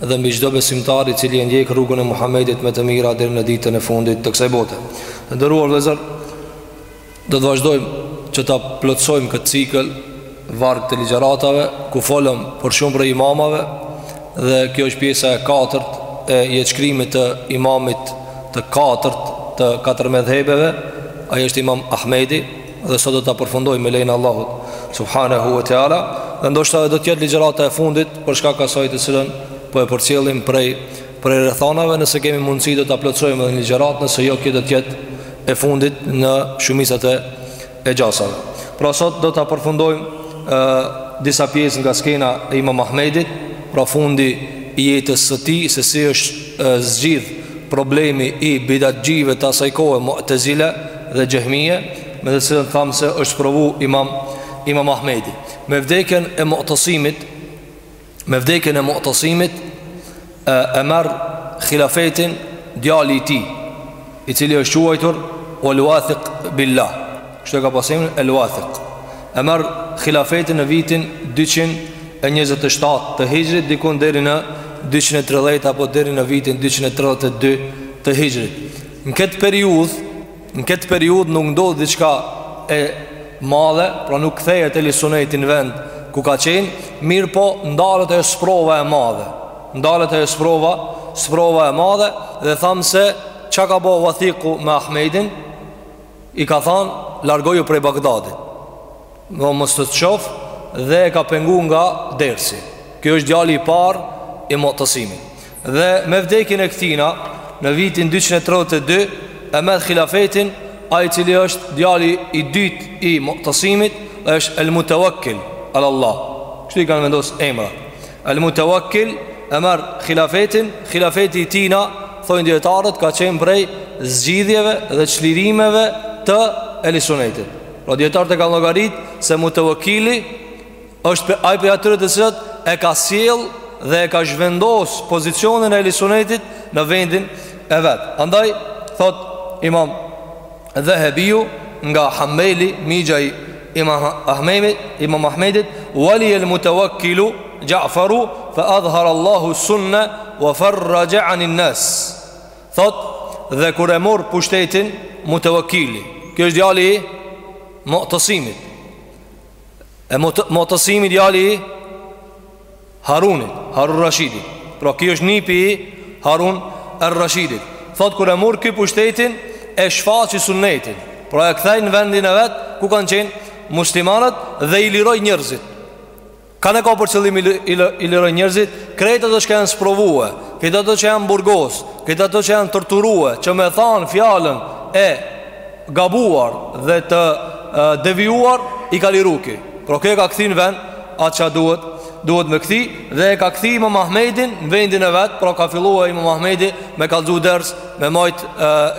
dhe mbi çdo besimtar i cili e ndjek rrugën e Muhamedit me të mira deri në ditën e fundit të kësaj bote. Të nderuar vëllezër, do të vazhdojmë që ta plotësojmë këtë cikël varg të ligjëratave ku folëm për shumë prej imamave dhe kjo është pjesa e katërt e jetëshkrimit të imamit të katërt të katër medhhebeve, ai është Imam Ahmedi. Dhe sot do ta përfundojmë me lejn e Allahut subhanahu wa taala, dhe ndoshta edhe do të jetë ligjërata e fundit për shkak të asaj të cilën po e përcjellim prej prej rrethanave, nëse kemi mundësi do ta plotësojmë edhe një ligjëratë, nëse jo kjo do të jetë e fundit në shumicën e e gjasave. Pra sot do ta përfundojmë ë disa pjesë nga skena e Imam Ahmedit, pra fundi i jetës së tij, se si është zgjidh problemi i bidatxhive të asaj kohe, Mu'tazila, dhe Xhehmije, me të cilën thamë se është provu Imam Imam Ahmedi. Me vdekjen e Mu'tasimit, me vdekjen e Mu'tasimit e, e merr hilafetin djali i tij, i cili është quajtur Al-Wathiq billah. Kështu e ka pas emrin Al-Wathiq. E merr hilafetin në vitin 227 të Hijrit dikun deri në 230 apo deri në vitin 232 të Hijrit. Në këtë periudhë, në këtë periudhë nuk ndodh diçka e madhe, pra nuk kthehet Ehli Suneti në vend ku ka qenë, mirëpo ndalet ajo sprova e madhe. Ndalet ajo sprova, sprova e madhe dhe thamë se çka ka ba Wathiku me Ahmedin, i ka thanë largoju prej Bagdadit. Të mos të shoh dhe e ka pengu nga dersi. Ky është djali i parë i Mu'tasimit. Dhe me vdekjen e këtina në vitin 232 e merr hilafetin ai i cili është djali i dytë i Mu'tasimit është El Mutawakkil ala Allah. Kështu i kanë vendos emra. El Mutawakkil e merr hilafetin, hilafeti i tij na thojnë dijetarët ka qenë prej zgjidhjeve dhe çlirimeve të Ehli Sunetit. Pra dijetarët e kanë llogarit se Mutawakkili Është ai prej atyre të cilët e ka sjell dhe e ka zhvendos pozicionin e Ehli Sunetit në vendin e vet. Andaj thotë Imam Dhehebiu nga Hanbeli, mixha i Imam Ahmedit, Imam Ahmedit, "Waliya al-mutawakkilu Ja'faru fa adhhara Allahu sunna wa farraja 'ani an-nas." Thotë dhe kur e mor pushtetin Mutawakkili. Ky është djali i Mu'tasimit. E Mu'tasimit, djali i Harunit, Harun Rashidit Pra ky është nipi i Harun er-Rashidit Thotë kur e mur ky pushtetin e shfaqi sunetin Pra e kthej në vendin e vet ku kanë qenë muslimanët dhe i liroi njerëzit Kan e ka për qëllim i liroi njerëzit Krejt ato që janë sprovue, krejt ato që janë burgos, krejt ato që janë torturue Që me thanë fjalën e gabuar dhe të devijuar i ka liru ky. Pra ky e ka kthy n'vend atë çka duhet, duhet me kthy dhe e ka kthy Imam Ahmedin në vendin e vet, pra ka filluar Imam Ahmedi me kallxu ders, me majt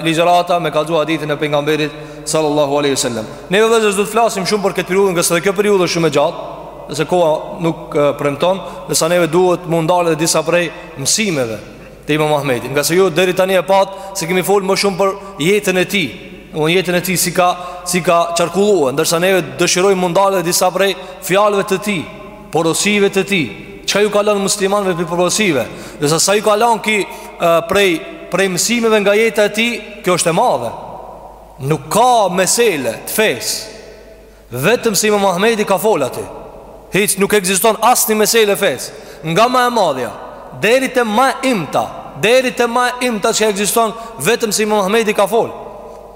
ligjërata, me kallxu hadithin e pejgamberit sallallahu alaihi wasallam. Neve vëllezër s'do të flasim shumë për këtë periudhë, ngase kjo periudhë është shumë e gjatë, nëse koha nuk premton, ndërsa neve duhet m'u ndal te disa prej mësimeve Te Imam Ahmedi, ngase ju deri tani e patë se kemi fol më shumë për jetën e tij, në jetën e tij si ka si ka qarkullue, ndërsa neve dëshirojmë m'u ndal te disa prej fjalëve të tij, porosive të tij, çka ju ka lanë muslimanëve prej porosive, ndërsa sa ju ka lanë ky prej prej mësimeve nga jeta e tij, kjo është e madhe. Nuk ka mesele të fesë Vetëm se Imam Ahmedi ka fol aty. Hiç nuk ekziston asnjë mesele e fesë, nga ma e madhja deri te ma e imta, deri te ma e imta që ekziston vetëm se Imam Ahmedi ka fol.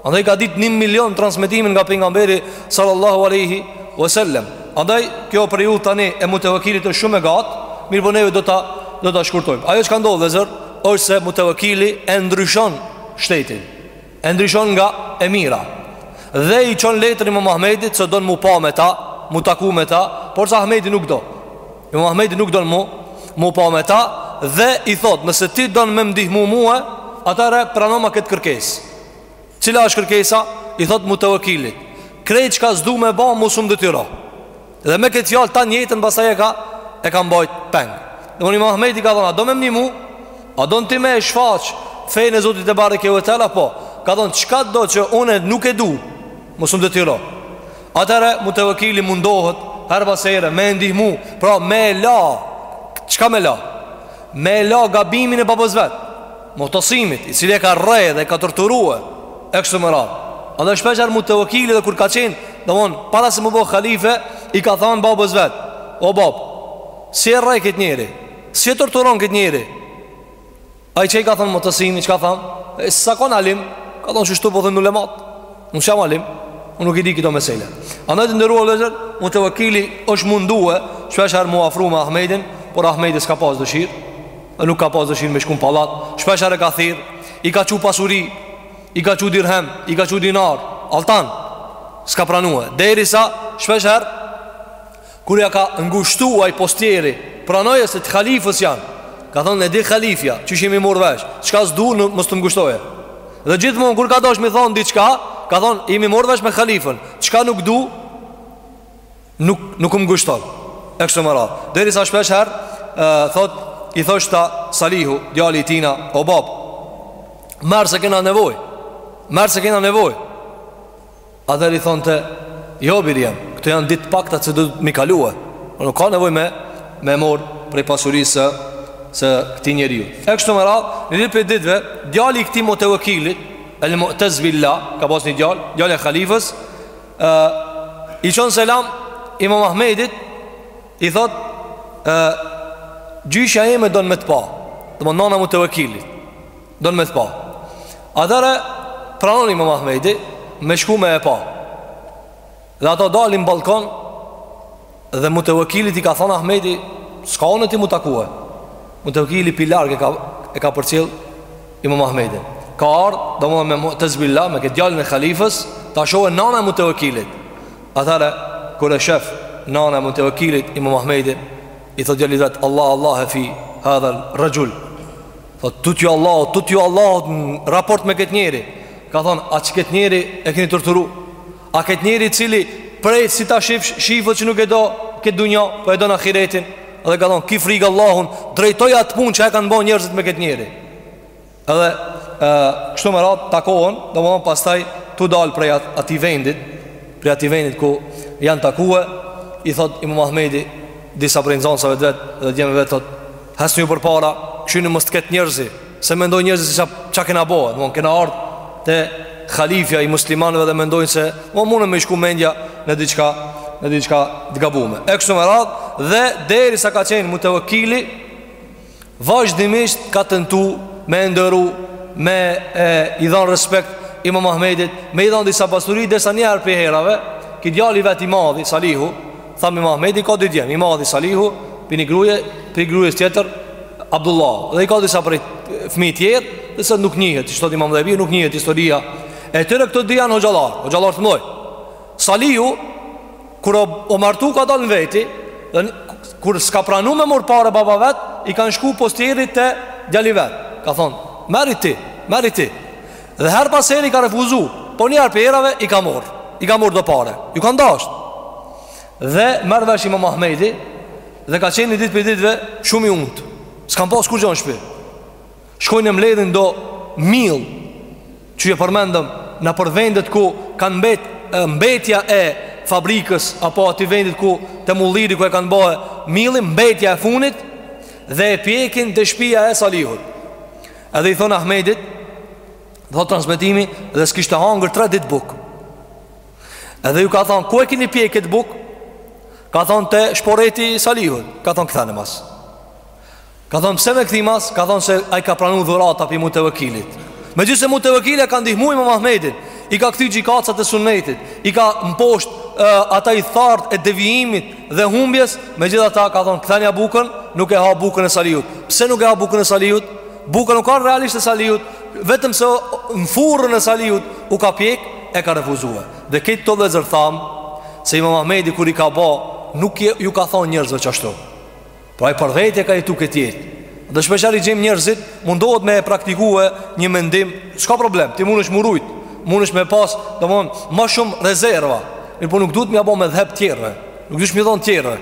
Andaj ka ditë një milion transmetime nga pejgamberi sallallahu alaihi wasallam. Andaj kjo periudhë tani e Mutevekilit është shumë e gatë, mirëpo neve do ta do ta shkurtojmë. Ajo që ka ndodh vëllezër është se Mutevekili e ndryshon shtetin. E ndryshon nga e mira Dhe i çon letër Imam Ahmedit Se don m'u pa me ta M'u taku me ta Porse Ahmedi nuk do Imam Ahmedi nuk don m'u M'u pa me ta Dhe i thotë Nëse ti don me m'ndihmu mue Atëherë pranoma këtë kërkesë Cila është kërkesa I thotë Mutevekilit Krejt çka s'du me ba Mos më detyro Dhe me këtë fjalë tan jetën pastaj e ka e ka mbajt peng. Domethënë Imam Ahmedi i ka thanë, a do me m'ndihmu? A don ti me e shfaq fenë e Zotit tebareke ve teala po? Ka thanë, çka do që unë nuk e du, mos më detyro. Atëherë Mutevekili mundohet herë pas here me e ndihmu, pra me e la. Çka me la? Me e la gabimin e babës vet. Mu'tasimit, i cili e ka rreh dhe e ka torturue e kështu me radhë. Andaj shpeshherë Mutevekili edhe kur ka qenë, domthon para se m'u bë halife, i ka thënë babës vet, "O bab, si e rreh këtë njeri? Si e torturon këtë njeri?" Ai çka i ka thënë Mu'tasimi, çka thanë? E s'a kon alim, ka thënë qështu po thonë ulematë. Unë s'jam alim, unë nuk i di këto mesele. Andaj të nderuar vëllezër, Mutevekili është mundue shpeshherë m'u afru me Ahmedin, por Ahmedi s'ka pas dëshirë. Dhe nuk ka pas dëshirë me shku në pallat Shpeshherë e ka thirr I ka çu pasuri I ka çu dirhem I ka çu dinar Altan S'ka pranue Derisa shpeshherë kur ja ka ngushtu ai postieri Pranoje se të khalifës janë Ka thonë e di khalifja Qysh jemi mor vesh Çka s'du unë mos të ngushtojë Dhe gjithmonë kur ka dasht m'i thonë diçka Ka thonë jemi mor vesh me khalifën Çka nuk du nuk nuk më ngushton. E kështu me radhë. Derisa shpesh herë thot i thoshte Salihu, djali i tina, o bab. Merre se kena nevojë. Merre se kena nevojë. Atëherë i thonte, jo biri jem, këto janë ditë pakta që duhet m'i kalue. Po nuk ka nevojë me me mor prej pasurisë së këtij njeriu. E kështu me radhë, në një prej ditëve, djali i këtij Mutevekilit, El Mu'tez Billah, ka pas një djalë, djali i halifës, ë i çon selam Imam Ahmedit i thot ë gjyshja ime don me të pa. Domethonë nona e Mutevekilit. Don me të pa. Atëherë pranon Imam Ahmedi me shku me e pa. Dhe ato dalin n'ballkon Dhe Mutevekilit i ka thonë Ahmedi S'ka unë ti m'u takue Mutevekili pi larg e ka, e ka përcjell Imam Ahmedin Ka ardhë, domethonë Mu'tez Billah Me këtë djalin e khalifës Ta shohë nana e Mutevekilit Atëherë, kur e shef Nana e Mutevekilit Imam Ahmedin I thot djalit vet Allah, Allahe fi hadha rexhul Thot, tutju Allahut, tutju Allahut Në raport me këtë njeri Ka thonë, a që këtë njeri e keni torturu A këtë njeri i cili prej si ta shifsh shifet që nuk e do këtë dunja, po e don ahiretin, dhe ka thonë, ki frikë Allahun, drejtoj atë punë që e kanë bo njerëzit me këtë njeri. Edhe, e, kështu me radhë, takohen, domethonë, pastaj, tu dalë prej at, atij vendit, prej atij vendit ku janë takue, i thotë, Imam Ahmedi, disa prej nxansave t'vet dhe djemve vet, thotë, hecni ju përpara, kqyrni mos të ketë njerëz, Se mendojnë njerëzit se ça kena bo Domethonë kena ardhë te khalifja i muslimanëve dhe mendojnë se Mund mundën me i shku mendja në diçka Në diçka të gabume E kështu me radhë Dhe derisa ka qenë Mutevekili Vazhdimisht ka tentu Me e nderu Me e, i dhanë respekt Imam Ahmedit Me i dhanë disa pasuri Derisa njëherë pi herave Ki djali vet i madhi Salihu Thamë Imam Ahmedi ka dy djem I madhi Salihu Pi një gruje Prej grujes tjetër Abdullahu Dhe i ka disa prej fmijve tjerë Dhe se nuk njihet Qysh thot Imam Dhehebiu nuk njihet historia E tyre këta dy janë hoxhallarë Hoxhallarë të mdhoj Salihu Kur o, o martu ka dalë në veti Dhe kur s'ka pranu me mor pare baba vet I kanë shku postierët te djali vet Ka thonë Merri ti Merri ti Dhe herë pas heri i ka refuzu Po nji herë pi herave i ka marrë I ka marrë do pare Ju kanë dasht Dhe merr vesh imam Ahmedi Dhe ka qenë një ditë pi ditëve Shumë i unt S'ka pas kurgjo n'shpi Shkojnë e mledhin do mill Që e përmendëm Nëpër vendet ku kanë mbet Mbetja e fabrikës Apo atij vendit ku Te mulliri ku e kanë ba Millin mbetja e funit Dhe e pjekin te shpia e Salihut Edhe i thonë Ahmedit Thotë transmetimi Dhe s'kishte hangër tre ditë bukë Edhe ju ka thonë Ku e kini pjek këtë bukë Ka thonë te shporeti i Salihut Ka thonë kthenja mas Ka thonë pse me kthy mas Ka thonë se ai ka pranu dhurata pi Mutevekilit Megjithëse Mutevekili i ka ndihmu imam Ahmedit I ka kthy gjykatësit e sunnetit I ka mposht uh, ata ithtarët e devijimit Dhe humbjes, megjithatë ka thonë, kthenja bukën, nuk e ha bukën e Salihut. Pse nuk e ha bukën e Salihut? Buka nuk a realisht e Salihut, vetëm se në furrën e Salihut u ka pjek, e ka refuzue. Dhe këto vllezër tham, se imam Ahmedi kur i ka ba, nuk ju, ju ka thonë njerëzve qashtu. Pra ai për vete ka jetu këtë jetë Dhe shpeshherë i gjemë njerëzit Mundohet me e praktikue një mendim S'ka problem, ti munesh mu rujt Munesh me pas, domethon, ma shumë rezerva Mirëpo nuk duhet me ja bo medhheb tjerve Nuk duhet me thonë tjerve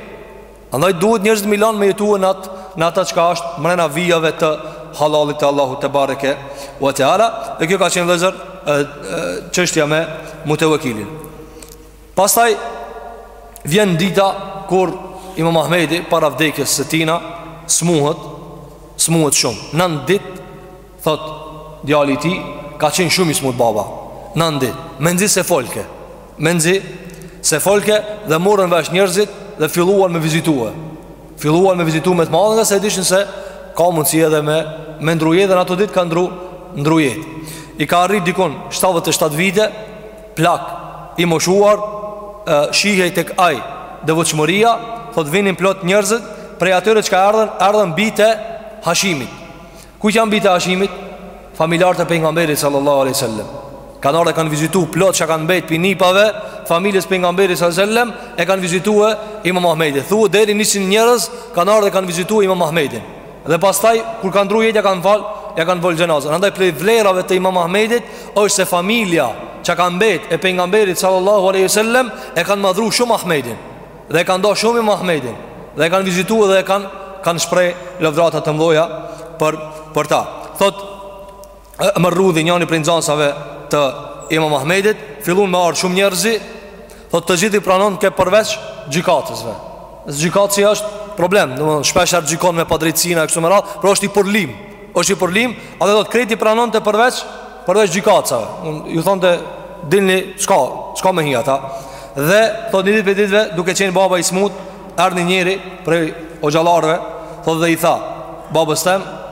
Andaj duhet njerëzit me i lanë me jetue n'at Në ata çka është mrena vijave të halalit të Allahut tebareke ve teala Dhe kjo ka qenë vllezër Çështja me Mutevekilin Pastaj vjen dita kur Imam Ahmedi para vdekjes së tina smuhet, smuhet shumë. Nan ditë thotë djali i tij ka qenë shumë i smut baba. Nan ditë, menzi se folke. Menzi se folke dhe morën vesh njerëzit dhe filluan me vizitue. Filluan me vizitue me të madhe se dishin se ka mundësi edhe me me ndru jetë dhe n'ato ditë ka ndru ndru jetë. I ka arri dikun 77 vite plak i moshuar shihej tek ai devotshmëria thotë vinin plot njerëzit prej atyre çka erdhën erdhën bijtë e Hashimit kush janë bijtë e Hashimit familjarët e pejgamberit sallallahu alaihi wasallam kanë ardh e kanë vizitu plot çka kanë mbet pi nipave familjes pejgamberit sallallahu alaihi wasallam e kanë vizituar Imam Ahmedin thuhet deri 100 njerëz kanë ardh e kanë vizituar Imam Ahmedin Dhe pastaj kur ka ndru jetë ja kanë fal, ja kanë fal xhenazën. Andaj prej vlerave të Imam Ahmedit është se familja që ka mbet e pejgamberit sallallahu alaihi wasallam e kanë madhru shumë Ahmedin dhe e kanë dashur shumë Imam Ahmedin dhe e kanë vizituar dhe kanë kanë shpreh lavdërata të mëdha për për ta. Thotë Erdhi njani prej nxansave të imam Ahmedit Fillun me arë shumë njerëzi Thot të gjithë i pranonke përveç gjikatësve Së gjikatësi është problem Mon shpeshherë gjikon me padrejtësina e kështu me radhë Pra është i përlim është i përlim A dhe thot krejt i pranonte përveç Përveç gjikatësave Ju thonë të dilni S'ka, s'ka me hi ata Dhe thot një ditë prej ditëve Duke qenë baba i smut Erdh një njeri prej hoxhallarve Thot dhe i tha Babës tem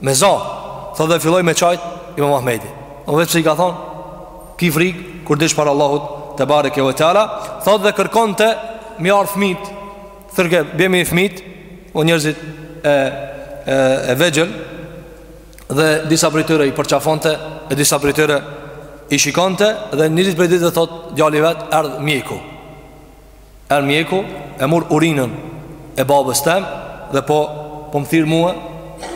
Me za, thot dhe filloi me qajt Imam Ahmedi O veç pse i ka thon Ki frik, kur dilsh para Allahut Tebareke ue teala Thot dhe kërkonte me i ardh fmit Thirrke, bjemni fmit O njërzit e, e, e vegjel Dhe disa prej tyre i përqafonte E disa prej tyre i shikonte Dhe një ditë prej ditëve dhe thot Djali i vet, erdh mjeku Erdh mjeku e mur urinën e babës tem dhe po po më thirr mua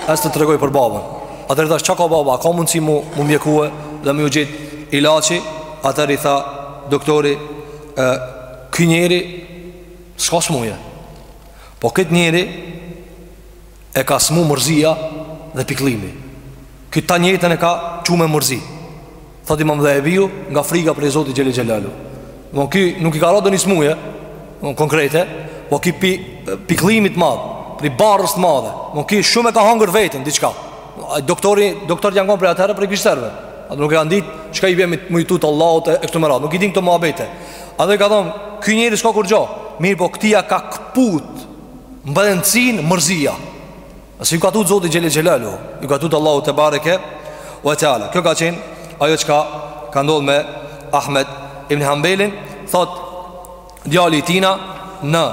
ec të tregoj për babën. Atëherë i thash çka ka baba, ka mundsi mu mu mjekue dhe me ju gjet ilaçi, atëherë i tha doktori e ky njeri s'ka smuje. Po këtë njeri e ka smu mërzia dhe pikëllimi. Ky tanë jetën e ka çu me mërzi. Thot imam Dhehebiu nga friga prej Zotit xhel-le xhelaluhu Mon ki nuk i ka ra donjë smuje Mon konkrete Po ky pi, pikllimit madh Pri barrës të madhe Mon ky shumë e ka hangër veten diçka Doktori, doktorët janë konë prej atëherë prej krishterëve Ata nuk e kanë ditë Çka i bjen me ju tut Allahut e kështu me radhë Nuk i din kto muhabete Edhe ka thonë Ky njeri s'ka kurgjo Mirëpo këtij ia ka këput Mbrendësinë mërzia Se ju ka tutë Zotit Xhel-le Xhelaluhu Ju ka tutë Allahut tebareke ue teala Kjo ka qenë Ajo çka Ka ndodhë me Ahmed Ibn Hanbelin Thot Djali i tina Në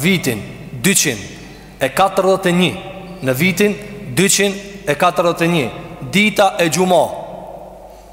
vitin 241 Në vitin 241 Dita e xhuma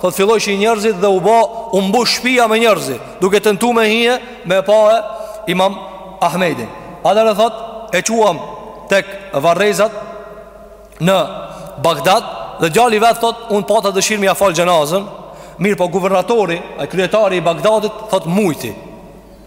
Thot fillojshin njerëzit dhe u ba U mbush shpia me njerëz Duke tentu me hije me pa e Imam Ahmedin Atëherë thot e çuam tek varrezat Në Bagdad Dhe djali i vet thot unë pata dëshirë me ia falë xhenazën Mirëpo guvernatori, kryetari i Bagdadit Thot mujti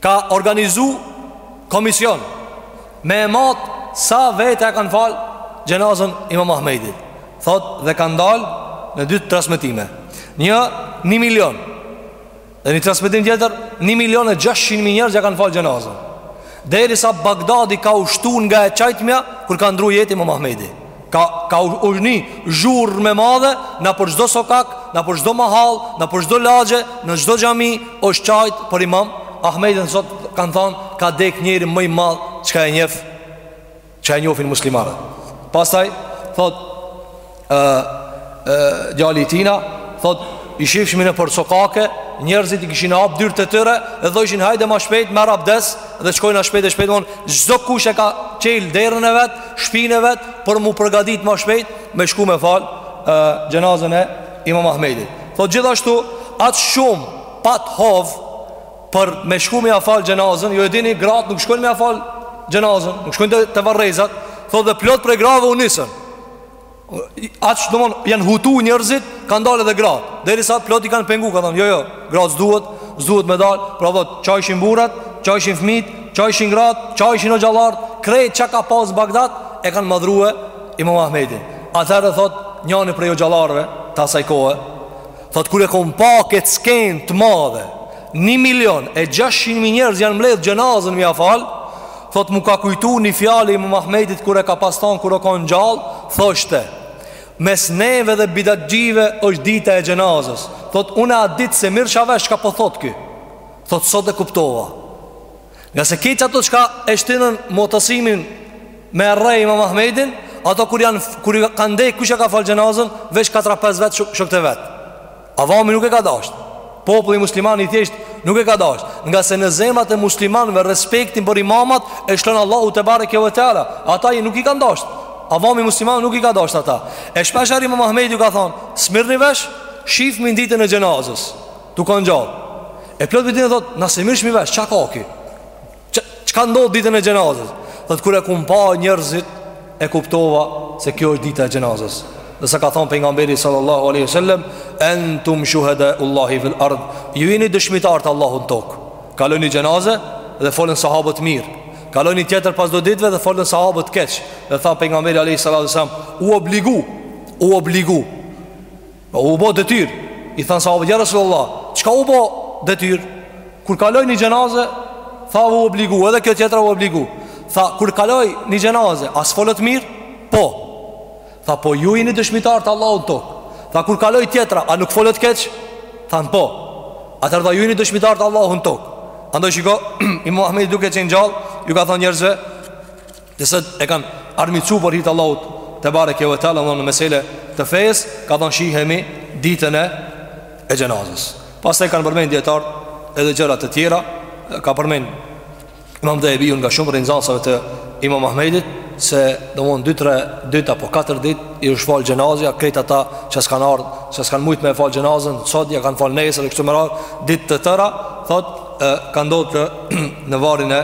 Ka organizu komision Me e mat sa veta ia kanë fal Xhenazën imam Ahmedit Thot dhe kanë dal Në dy transmetime Një një milion Dhe një transmetim tjetër Një milion e gjashtqind mi njerëz ia kanë fal xhenazën Derisa Bagdadi ka ushtu nga e qajtmja Kur ka ndrru jetë imam Ahmedi Ka, ka u ni zhurmë e madhe Nëpër çdo sokak, nëpër çdo mahallë Nëpër çdo lagje, në çdo xhami është qajt për imam Ahmedin sot kanë thonë Ka dek njeri më i madh Çka e njef Çka e njofin muslimanët Pasaj thot e, e, Djali i tina Thot I shifshmi nëpër sokake Njerëzit i kishin hap dyrt e tyre Dhe thojshin hajde ma shpejt merr abdes Dhe shkojna shpejt e shpejt Çdokush e ka çelë derën e vet shpinë e vet Për m'u përgadit ma shpejt Me shku me falë Xhenazën e imam Ahmedit Thot gjithashtu Aq shumë pat hov Për me shku me ia falë xhenazën Jo e dini gratë nuk shkojnë me ia falë xhenazën Nuk shkojnë te, te varrezat Thot dhe plot prej grave u nisën Aq domethonë janë hutu njërzit Kanë dalë edhe gratë Derisa plot i kanë pengu Ka thonë jo jo Gratë s'duhet S'duhet me dalë Pra thot Qajshin burrat Qajshin fmit Qajshin gratë Qajshin hoxhallarët Krejt çka ka pas Bagdad E kanë madhërue Imam Ahmedin Atëherë thot Njani prej hoxhallarëve T'asaj kohe Thot kur e kom pa këtë skenë të madhe Një milion e gjashtëqind mijë njerëz janë mledhë xhenazën me ia fal Thotë m'u ka kujtu një fjalë e imam Ahmedit kur e ka pas thonë kur o kon gjallë, thoshte, mes neve dhe bidatxhive është dita e xhenazës. Thotë, une atë ditë s'e mirrsha vesh çka po thotë ky. Thotë, sot e kuptova. Ngase krejt ato çka e shtinën Mutesimin me rreh imam Ahmedin, ato kur janë, kur i kan dek, kush e ka falë xhenazën, veç 4-5 vetë shokët e vet. Avami nuk e ka dashtë Populli musliman i thjesht nuk e ka dashtë Ngase në zemrat e muslimanve respektin për imamat E lshon Allahu tebareke ve teala Ata i nuk i ka dashtë Avami musliman nuk i ka dashtë ata E shpeshherë imam Ahmedi ju ka thonë S'mirrni vesh shifemi n'ditën e xhenazës Tu kon gjallë E plot prej tyne thotë Na s'e mirrshmi vesh çka ka ky Çka ndodh ditën e xhenazës Thot kur e kum pa njërzit E kuptova se kjo është dita e xhenazës Dhe se ka thonë pejgamberi sallallahu alejhi ve sel-lem Entum shuhedaullahi fil ard Ju jeni dëshmitar të Allahut në tokë Kaloi një xhenaze dhe folën sahabët mirë Kaloi një tjetër pas do ditve dhe folën sahabët keq Dhe tha pejgamberi alejhi salatu ve selam U obligu U obligu O u bë detyrë, i thanë sahabët, ja Resulullah, çka u bë detyrë? Kur kaloi një xhenaze, tha u obligu, edhe kjo tjetra u obligu. Tha kur kaloi një xhenaze, a s'folët mirë? Po. Tha po ju jeni dëshmitar të Allahut n'tokë. Tha kur kaloi tjetra, a nuk folët keq? Than po. Atëherë tha ju jeni dëshmitar të Allahut n'tokë. Andaj shiko, imam Ahmedi duke qenë gjallë, ju ka thënë njerëzve, Nëse e kanë armiqsu për hir të Allahut tebareke ue teala Në mesele të fejës Ka thonë shihemi ditën e xhenazës Pastaj kanë përmend dijetarët Edhe gjërat të tjera Ka përmend Imam Dhehebiu nga shumë prej nxansave të Imam Ahmedit Se domethënë 2-3 dit apo 4 dit I është falë xhenazja Krejt ata që s'kanë ardhë Që s'kanë mujtë me e falë xhenazën Sot ja kanë falë nesër E kështu me radhë Dit të tëra Thot e, Ka ndodhë në varrin e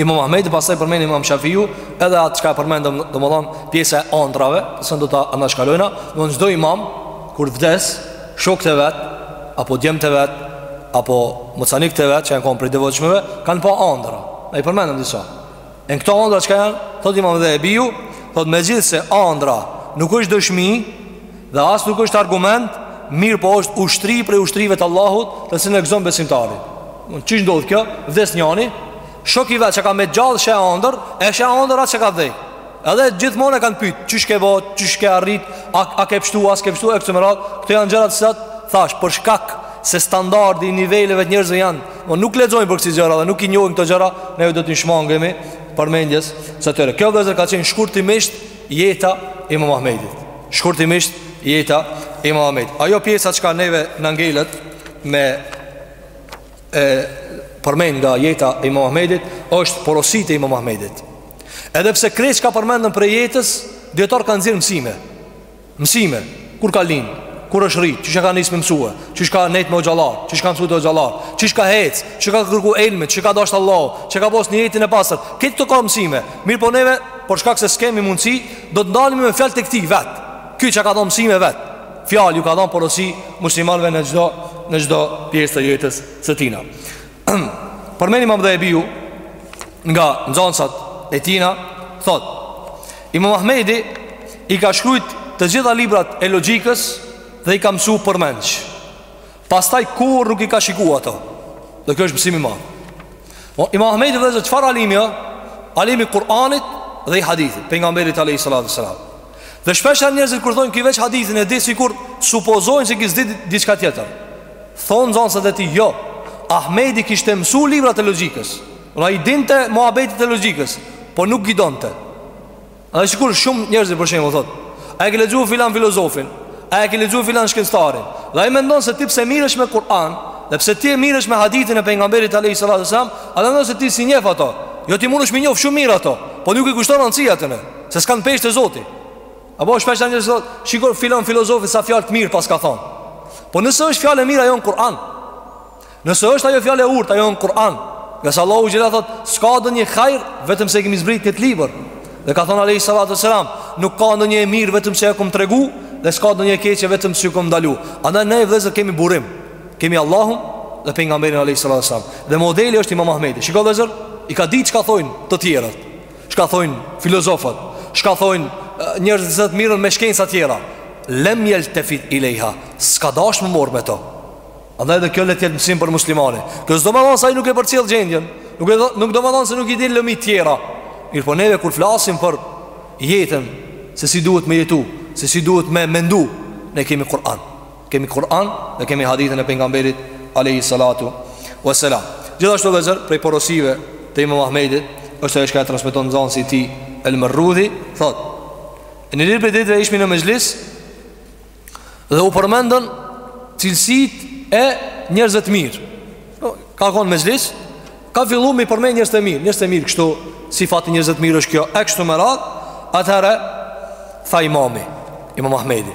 Imam Ahmedi pastaj përmendi Imam Shafiu Edhe atë çka përmendëm domethanë pjesa e andrave Se ne do ta anashkalojna Domethanë çdo imam Kur vdes Shokt e vet Apo djemt e vet Apo mocanikt e vet Që janë konë prej të devotshmeve Kanë pa andra Ne i përmendëm disa E në këto andra çka janë Thot imam Dhehebiu Thot me gjithë se andra Nuk është dëshmi Dhe as nuk është argument, mirë po është ushtri prej ushtrive të Allahut, të cilën e gëzon besimtarin. Qysh ndodh kjo, vdes njani, shok i vet që ka met gjallë sheh ëndërr, e sheh ëndërr atë që ka vdekë. Edhe gjithmonë e kanë pyet, qysh ke vot, qysh ke arrit, a a ke pshtu, a s'ke pshtu e kështu me radhë, këto janë gjëra që sot, thash për shkak se standardi i niveleve të njerëzve janë, po nuk lexojnë për kësi gjëra dhe nuk i njohin këto gjëra, ne do t'i shmangemi përmendjes së tyre. Kjo vllezër ka qenë shkurtimisht Jeta e Imam Ahmedit. Shkurtimisht jeta e Imam Ahmedit. Ajo pjesa çka neve na ngelet me e përmend nga jeta e Imam Ahmedit është porositë e Imam Ahmedit. Edhe pse krejt çka përmendëm prej jetës, dijetarët kanë nxjerr mësime. Mësime, kur ka lind, kur është rrit, qysh e ka nis me mësu, qysh ka nejt me hoxhallar, qysh ka mësu te hoxhallarët, qysh ka hec, qysh ka kërku ilm, qysh e ka dasht Allahun, qysh e ka pas nijetin e pastër. Krejt këto kanë mësime. Mirë po neve, për shkak se s'kemi mundësi, do të ndalemi me fjalët e tij vet. Ky çka ka dhënë mësime vet. Fjalë ju ka dhënë porosi muslimanëve në çdo në çdo pjesë të jetës së tina. Përmend Imam Dhehebiu Nga nxansat e tina Thot Imam Ahmedi I ka shkrujt të gjitha librat e logjikës Dhe i ka mësu përmendsh Pastaj kurrë nuk i ka shiku ato Dhe kjo është mësim i madh, Imam Ahmedi vllezër çfarë alimi o Alim i Kur'anit dhe i hadithit Pejgamberit a.s. Dhe shpeshherë njerëzit kur thonë ky veç hadithin e di sikur supozojnë se ky s'di diçka tjetër. Thonë nxansat e tij, jo. Ahmedi kishte mësu librat e logjikës. Pra i dinte muhabetet e logjikës, po nuk i donte. Ai sikur shumë njerëzit për shembull, thotë, a e ke lexu filan filozofin, a e ke lexu filan shkencëtarin. Dhe ai mendon se ti pse merresh me Kur'an, dhe pse ti merresh me hadithin e pejgamberit alayhi salatu sallam, ai mendon se ti s'i njeh ato? Jo ti mundesh me i njoft shumë mirë ato, po nuk i kushton rëndësi atyne. Se s'kanë peshë te Zoti Apo shpesh janë njerëz thot Shiko filan filozofi sa fjalë të mirë paska thonë Po nëse është fjalë e mirë ajo në Kur'an Nëse është ajo fjalë e urtë ajo në Kur'an Ngase Allahu gjitha thot S'ka ndonjë hajr vetëm se e kemi zbrit në këtë libër Dhe ka thonë Alejhi Salatu Selam Nuk ka ndonjë e mirë vetëm se e kom tregu Dhe s'ka ndonjë e keqe vetëm se e kom ndalu Andaj ne vëllezër kemi burim Kemi Allahun dhe pejgamberin Alejhi Salatu Selam Dhe modeli është imam Ahmedi Shiko vëllezër i ka dit çka thojnë të tjerët Çka thojnë filozofët, çka thojnë njerëzit që mirren me shkenca të tjera. Lem yeltefit ilayha, s'ka dash me u mor me to. Andaj edhe kjo le të jetë mësim për muslimanin. Kjo s'domethonë se ai nuk e përcjell gjendjen. Nuk e, nuk domethonë se nuk i di lëmi të tjera. Mirëpo neve kur flasim për jetën, se si duhet me jetu, se si duhet me mendu, ne kemi Kur'an. Kemi Kur'an dhe kemi hadithin e pejgamberit alayhi salatu wassalam. Gjithashtu vëllezër prej porosive të Imam Ahmedit është ajo çka e transmeton nxënësi i tij El Marrudhi, thotë: Në një ditë prej ditëve ishmi në mexhlis dhe u përmendën cilësitë e njerëzve të mirë. Po, ka konë mexhlis, ka fillu me i përmend njerëzit e mirë, njerëzit e mirë kështu, sifati njerëz të mirë është kjo, e kështu me radhë, atëherë tha Imami, Imam Ahmedi,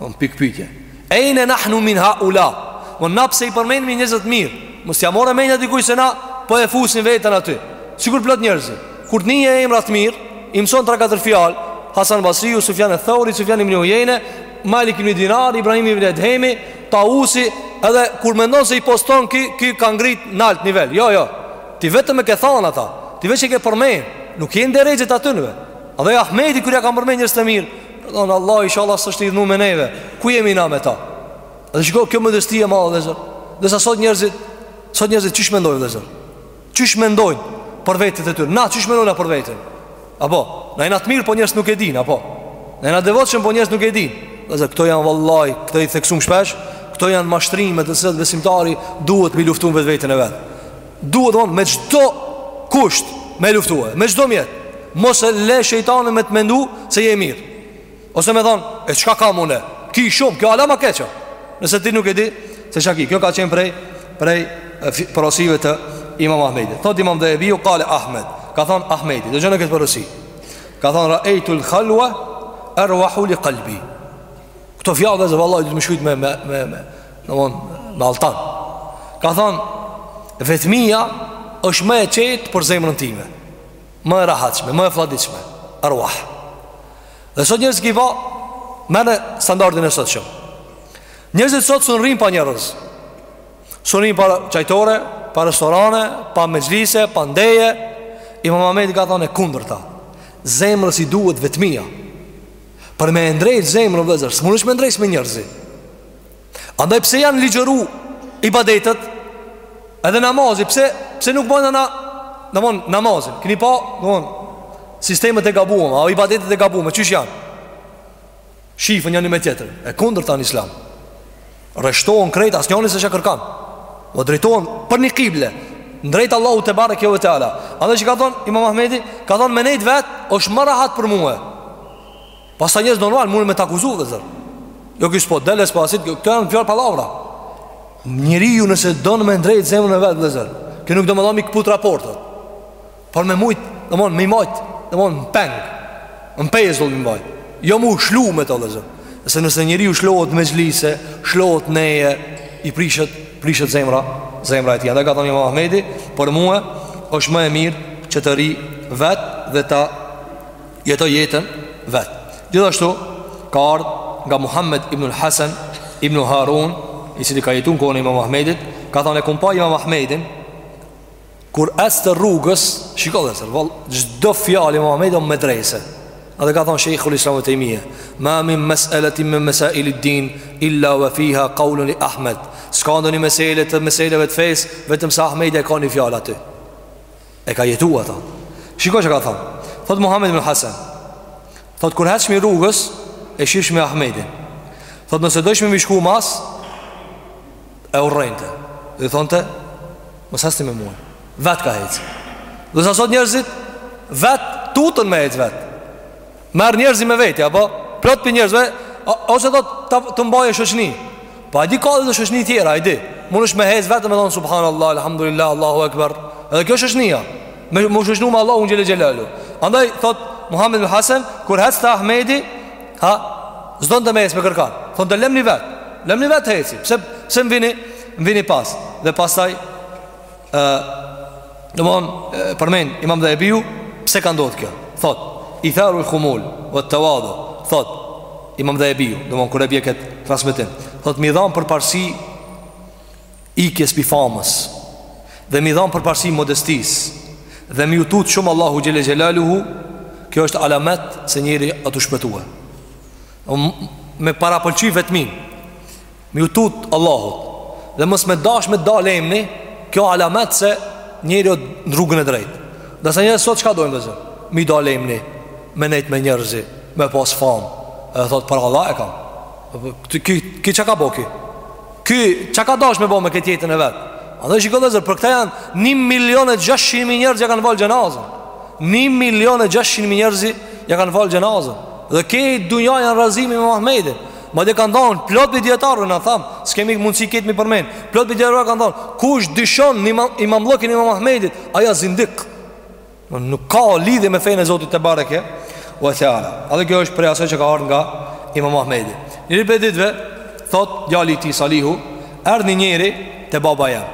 Në pikëpytje Ejne nahnu min ha ula Mirëpo na pse i përmenmi njerëzit e mirë Mos ja morrë menja dikujt se na Po e fusim veten aty Sikur plot njerëz Kur t'i nie emrat e mirë I mëson tre katër fjalë Hasan Basriju, Sufjan eth-Thauri, Sufjan ibni Ujejne Malik ibni Dinar, Ibrahim ibni Edhemi Tausi Edhe kur mendon se i poston ky, ky ka ngrit në nalt nivel Jo, jo Ti vetëm e ke thanë ata Ti veç e ke përmen Nuk je në derexhe t'atynve Edhe Ahmedi kur ja ka përmen njerëz të mirë Thon Allah inshallah s'është i idhnu me neve. Ku jemi na me ta? Dhe shiko kjo modesti e madhe vëllezër. Derisa sot njerëzit, sot njerëzit qysh mendojnë vëllezër. Qysh mendojnë për vetet e tyre. Na qysh mendojmë për veten. Apo, na jena të mirë po njerëzit nuk e dinë, apo. Na jena të devotshëm po njerëzit nuk e dinë. Vëllezër këto janë vallahi, këto i theksum shpesh, këto janë mashtrime të cilat besimtari duhet me i luftu në vetveten e vet. Duhet thonë me çdo kusht me e luftu, me çdo mjet. Mos e lë shejtanin me të mendu se je mirë. Ose me thonë, e çka kam unë? Ki shumë, kjo hala ma keq. Nëse ti nuk e di se çka ki, kjo ka qenë prej prej porosive të Imam Ahmedit. Thot Imam Dhahebiu qale Ahmed, ka thon Ahmedi, dëgjone këtë porosi. Ka thon ra'aytul khalwa arwahu li qalbi. Këto fjalë vëllezër vallahi duhet me u shkrujt me me me Domthon në altan. Ka thon vetmia është më e qetë për zemrën time. Më e rahatshme, më e fladitshme. Arwah. Dhe sot njerëzit ki pa, merre standardin e sotshëm. Njerëzit sot s'un rrin pa njerëz. S'un rrin pa çajtore, pa restorane, pa mexhlise, pa ndeje. Imam Ahmedi ka thënë e kundërta. Zemrës i duhet vetmia. Për me ndrejt zemrën vllezër, s'munesh me ndrejt me njerëzit. Andaj pse janë ligjëru ibadetet Edhe namazi Pse, pse nuk e bojna na Domon, namazin Kini pa, domon Sistemet e gabume A ibadetet e gabume Qysh janë Shifen njani me tjetër E kundërta në islam Rreshtohen krejt Asnjani s'e sheh kërkan Po drejtohen Për një kible Ndrejt Allahu tebareke ve teala Andaj ça ka thonë Imam Ahmedi Ka thonë me nejt vetë është më rahat për mue Pastaj njerëz normal, munen me të akuzu vllezër Jo ky s'po del, s'po asit, këto janë fjalë pallavra Njeriu nëse don me ndrejt zemrën e vet vllezër Kjo nuk domethanë m'i këput raportet Por me mujt, domon, me i majt, domon, në peng Në pezull me i majt Jo m'u shlu me to vllezër Nëse nëse njeriu shlohet mexhlise, shlohet neje I prishet, prishet zemra, zemra e tij Andaj ka thonë Imam Ahmedi, për mue është më e mirë që të rri vetë dhe ta jetoj jetën vet. Gjithashtu ka ardh nga Muhammed ibn al-Hasan ibn Harun, i cili ka jetu në kohën e Imam Ahmedit, ka thënë e kam pa Imam Ahmedin kur ecte rrugës, shiko vllezër çdo fjalë e Imam Ahmedit o medrese. Andaj ka thënë Sheikhul Islam Ibn Tejmije, "Ma min mas'alati min masail ad-din illa wa fiha qawlun li Ahmed." S'ka ndonjë mesele të meseleve të fesë, vetëm se Ahmedi e ka një fjalë aty. E ka jetu ata Shiko ça ka thon Thot Muhammed ibn Hasan Thot kur hecshmi rrugës E shihshmi Ahmedin Thot nëse dojshmi m'i shku mas E urrente Dhe thonte Mos hecni me mue Vetë ka hec Ndërsa sot njerëzit Vetë tuten me hec vetë Merr njerëzit me veti apo plot pi njerëzve ose do të të mbajë shoqni. Po a e di ka edhe shoqni tjera, a e di? Munesh me hec vetëm me thon subhanallahu alhamdulillah allahu akbar. Edhe kjo shoqnia. Me u shoqnu me Allahun xhele xhelaluhu. Andaj thot Muhammed ibn Hasan kur hecte Ahmedi a s'donte me ec me kërkan. Thonte lemni vet. Lemni vet t'heci. Pse pse më vini më vini pas. Dhe pastaj ë domon përmend Imam Dhehebiu pse ka ndodh kjo thot itharu al khumul wa tawadu thot Imam Dhehebiu domon kur e bie kët transmetim thot me i dhan përparsi ikjes pi famës dhe me i dhan përparsi modestisë dhe me iu tut shumë Allahu xhele xhelaluhu kjo është alamet se njeriu a tu shpëtu me parapëlqy vetminë Me ju tut Allahut Dhe mos me dash me dal emni Kjo alamet se njeri o në rrugën e drejt Dhe se njeri sot qka dojnë vllezër Mi dal emni Me nejt me njerëz Me pas fam Edhe thot për Allah e kam Ky, ky, ky qka ka bo ky Ky qka ka dash me bo me këtë jetën e vet Andaj shiko vllezër Për këta janë 1 milion e 600 mi njerëz Ja kanë falë xhenazen 1 milion e 600 mi njerëz Ja kanë falë xhenazen Dhe kejt dunja janë razi me Imam Ahmedin Madje kanë thënë plot me dijetarë na tham, s'kemi mundësi kejt mi përmend. Plot me dijetarë kanë thënë, kush dyshon në imam, imamllokin e Imam Ahmedit, ai o zindik. Nuk ka lidhje me fenë e Zotit tebareke ue teala. Edhe kjo është prej asaj që ka ardh nga Imam Ahmedi. Njërën prej ditve thot djali i tij Salihu, erdh një njeri te baba jem.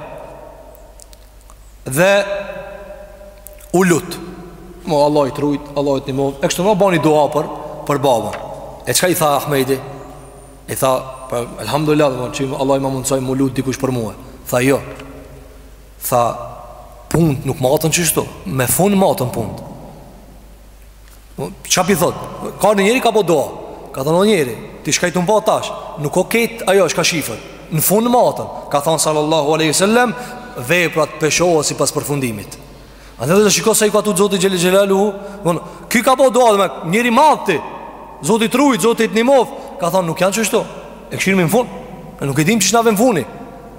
Dhe U lut Mo Allahi t'rujt Allahi t'nimoft E kështu ma bani dua për Për babën E qka i tha Ahmedi I tha për, po, Elhamdulilah, që Allahi ma mundësoj M'u lut dikush për mua Tha jo Tha Punt nuk maten qështu Me fun maten punt Qa pi thot? Ka ardh një njeri ka bo dua Ka thonë o njeri Ti qka je tu pa tash Nuk o kejt ajo qka shifet Në fund maten Ka thonë sallallahu aleyhi sallem Veprat peshohen sipas përfundimit Andaj ti shiko sa i ka tut Zotit Xhele Xhelaluhu Vonë Ky ka bo dua dhe me Njeri madhë ti Zoti t'rujt Zoti t'nimoft Ka thonë nuk janë qështu E kqyrim në fund Ne nuk e dim qysh na vjen fundi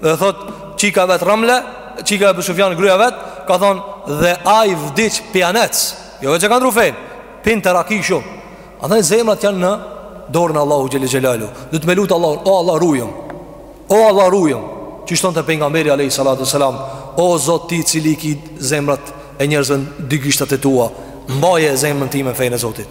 Dhe thot Qika vet Ramle Qika e Ebu Sufjan gruja vet Ka thon dhe aj vdiq pijanec Jo veç e ka ndru fejn Pinte raki shumë Andaj zemrat janë në dorën e Allahut Xhele Xhelaluhu Duhet me lutë Allahun O Allah rujëm O Allah rujëm Qysh thonte pejgamberi Alejhi Salatu ue Selam O Zot ti i cili i ki zemrat e njerëzve n'dy gishtat e tua Mbaje zemrën time n'fejn e Zotit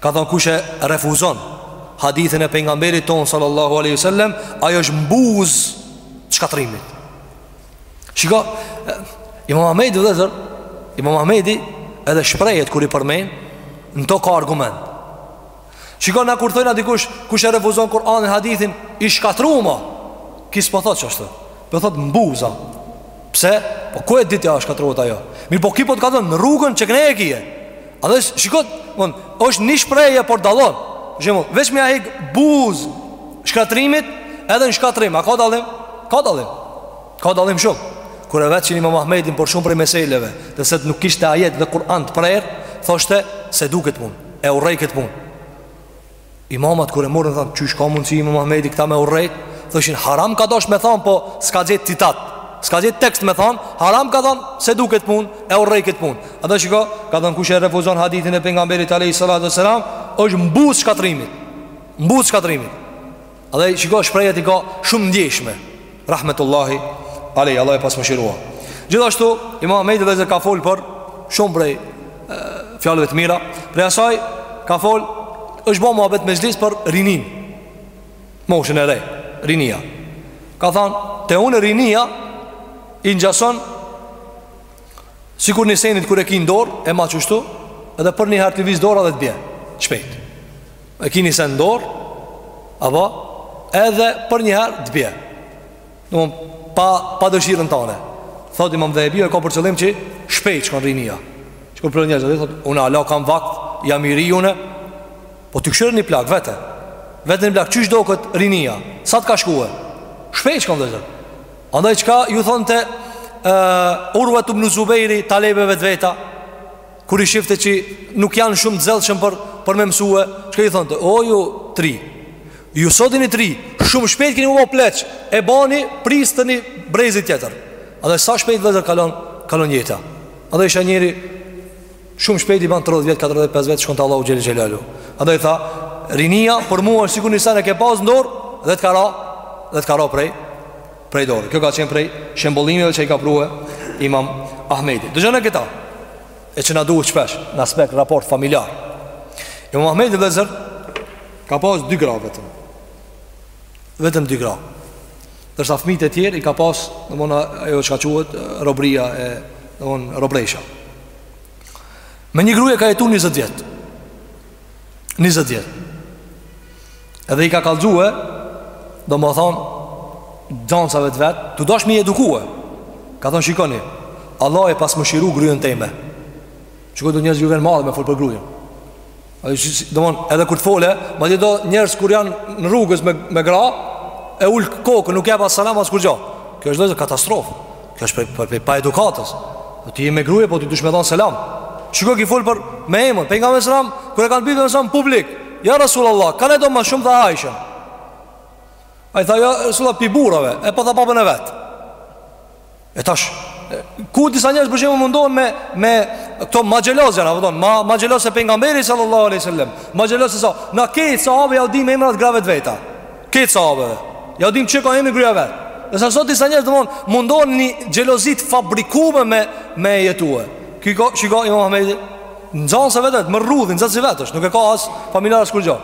Ka thonë kush e refuzon hadithin e pejgamberit ton sallallahu alaihi wasallam, ai është n'buz shkatrrimit. Shiko, Imam Ahmedi vllezër, Imam Ahmedi edhe shprehjet kur i përmend, në to ka argument. Shiko na kur thonë dikush kush e refuzon Kur'anin, hadithin, i shkatrrum o. Ky s'po thotë qështu. Po thotë n'buz o. Pse? Po ku e di ti a shkatrrohet a jo? Mirëpo ky po të kallxon në rrugën që këne e kije Andaj shiko, mon, është një shprejje por dallon Shembull, veç me ia hek buz shkatrrimit edhe në shkatrrim A ka dallim? Ka dallim Ka dallim shumë Kur e vetshin Imam Ahmedin për shumë prej meseleve Dhe nëse nuk kishte ajet dhe Kuran të prerë Thoshte s'e du këtë punë E urrej këtë punë Imamat kur e morën thanë, qysh ka mundësi Imam Ahmedi këta me urrejt? Thoshin haram ka dosh me thanë, po s'ka gjet citat. S'ka gjet tekst me thanë, haram ka thanë, s'e du këtë punë, e urrej këtë punë. Andaj shiko, ka thënë kush e refuzon hadithin e pejgamberit alayhi salatu wasalam, është n'buz shkatrrimit. N'buz shkatrrimit. Dhe shiko shprehjet i ka shumë ndjeshme. Rahmetullahi alej, Allah e pas mëshirua. Gjithashtu Imam Ahmedi dhe ka fol për shumë prej fjalëve të mira. Prej asaj ka fol është bo muhabet mexhlis për rinin. Moshën e re, rinia. Ka thënë te unë rinia i ngjason sikur ni senit kur e ki n'dorë e ma qështu edhe për një herë të lëviz dora dhe të bje. Shpejt. E ki ni sen n'dor Apo Edhe për njëherë të bje Në pa, pa dëshirën tane Thot imam Dhehebiu e ka për qëllim që Shpejt shkon rinia Shkon për njëherë Dhe thot unë hala kam vakt Jam i riune Po ti kshyre një plak vete Vete një plak Qysh doket rinia Sa të ka shkue Shpejt shkon vllezër Andaj çka ju thonte uh, Urvetu ibnu Zubejri Talebeve të veta Kur i shifte që nuk janë shumë të zellshëm për për me mësue, çka i thonte? O ju t'ri. Ju sot jini t'ri, shumë shpejt keni m'u ba pleq, e bani prijës të ni brezit tjetër. Andaj sa shpejt vllezër kalon, kalon jeta. Andaj isha njeri shumë shpejt i ban 30 vjet, 40, 50 vjet shkon te Allahu xhele xhelaluhu. Andaj tha, rinia për mua sikur ni sen e ke pas n'dor dhe të ka ra dhe të ka ra prej prej dore. Kjo ka qenë prej shembëllimeve që i ka prue Imam Ahmedi. Dëgjoni këta, e që na duhet shpesh, në aspekt raport familjar. Imam Ahmedi vllezër, ka pas dy gra vetëm. Vetëm dy gra. Ndërsa fmijt e tjerë, i ka pas, domon, ajo çka quhet, robria e, domon, robresha. Me një gruje ka jetu njëzet vjet. Njëzet vjet. Edhe i ka kallzue Domethonë Nxansave të vet Tu dosh mi edukue Ka thon shikoni Allah e pas mëshiru grujën teme Që ka do njerëz ju vjen madhe me folë për grujën Domethonë edhe kur të fole Madje do njerëz kur janë në rrugës me, me gra E ul kokë nuk jep as selam as kurgjo Kjo është vllezër katastrofë Kjo është për, për, pa edukatës Po ti je me gruje, po ti dush me dhanë selam Shiko ky fol për me emën Pejgamberin selam, kur e kanë pytë me sëram publik Ja Rasul Allah, kanë e do ma shumë tha Ajshën Ai tha, ja Rasul Allah, prej burrave E po tha babën e vet E tash, ku disa njerëz për shembull mundohen me me këto ma xheloz janë, apo don, ma ma xheloz se pejgamberi sallallahu alaihi wasallam. Ma xheloz sa, na ke sahabe ja u dimë emrat grave të veta. Këtë sahabeve Ja dim që ka emrin gruja vet Ndërsa sot disa njerëz domon mundohen një xhelozi të fabrikuar me me jetue. Ky ka shiko Imam Ahmedi nxansve t'vet më rrudhi nxansi vet është, nuk e ka as familjar as kurgjo.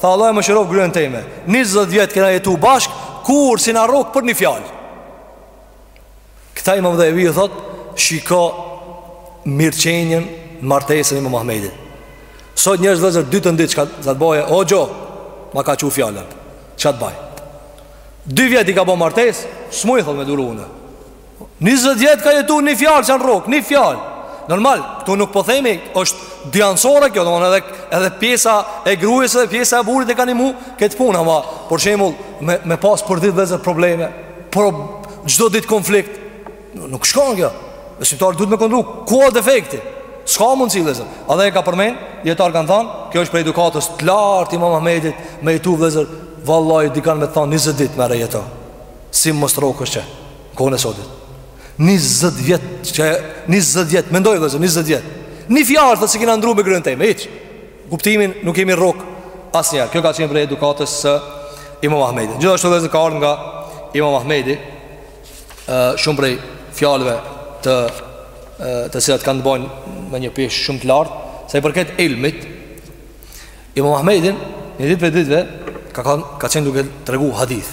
Tha Allahu e mëshiroft gruen teme. 20 vjet kena jetu bashk, kurr s'jena rrok për një fjalë. Këta imam Dhehebiu thot Shiko mirëqenien martesën e imam Ahmedit Sot njerëz vllezër dytën ditë Çka të bëj O hoxhë Ma ka çu fjalën Çka të bëj Dy vjet i ka bo martesë S'muj thot me duru unë Nizet vjet ka jetu një fjallë s'janë rrokë Një fjalë Normal, këtu nuk po themi, është dyanësore kjo, domthonë edhe edhe pjesa e gruas dhe pjesa e burrit e kanë mu këtë punë, ama për shembull me me pas për ditë vllezër probleme. Por çdo ditë konflikt. Nuk shkon kjo. Besimtari duhet me kontrollu ku është defekti. S'ka mundësi vllezër A dhe e ka përmen Dijetarët kanë thanë Kjo është prej edukatës të lartë Imam Ahmedit Me jetu vllezër Vallahi dikan me të thanë 20 ditë merre jeto Si mos t'rrokesh që n'kohën e sotit 20 vjet që 20 vjet Mendoni vllezër 20 vjet Një fjalë tha s'e kena ndrru me grun teme Hiç Kuptimin nuk jemi rrok asnjëherë. Kjo ka qenë prej edukatës së Imam Ahmedit. Gjithashtu vllezër ka ardhur nga Imam Ahmedi shumë prej fjalëve të të cilat kanë të bëjnë me një peshë shumë të lartë, sa i përket ilmit. Imam Ahmedin, një ditë prej ditëve ka kanë ka qenë duke tregu hadith.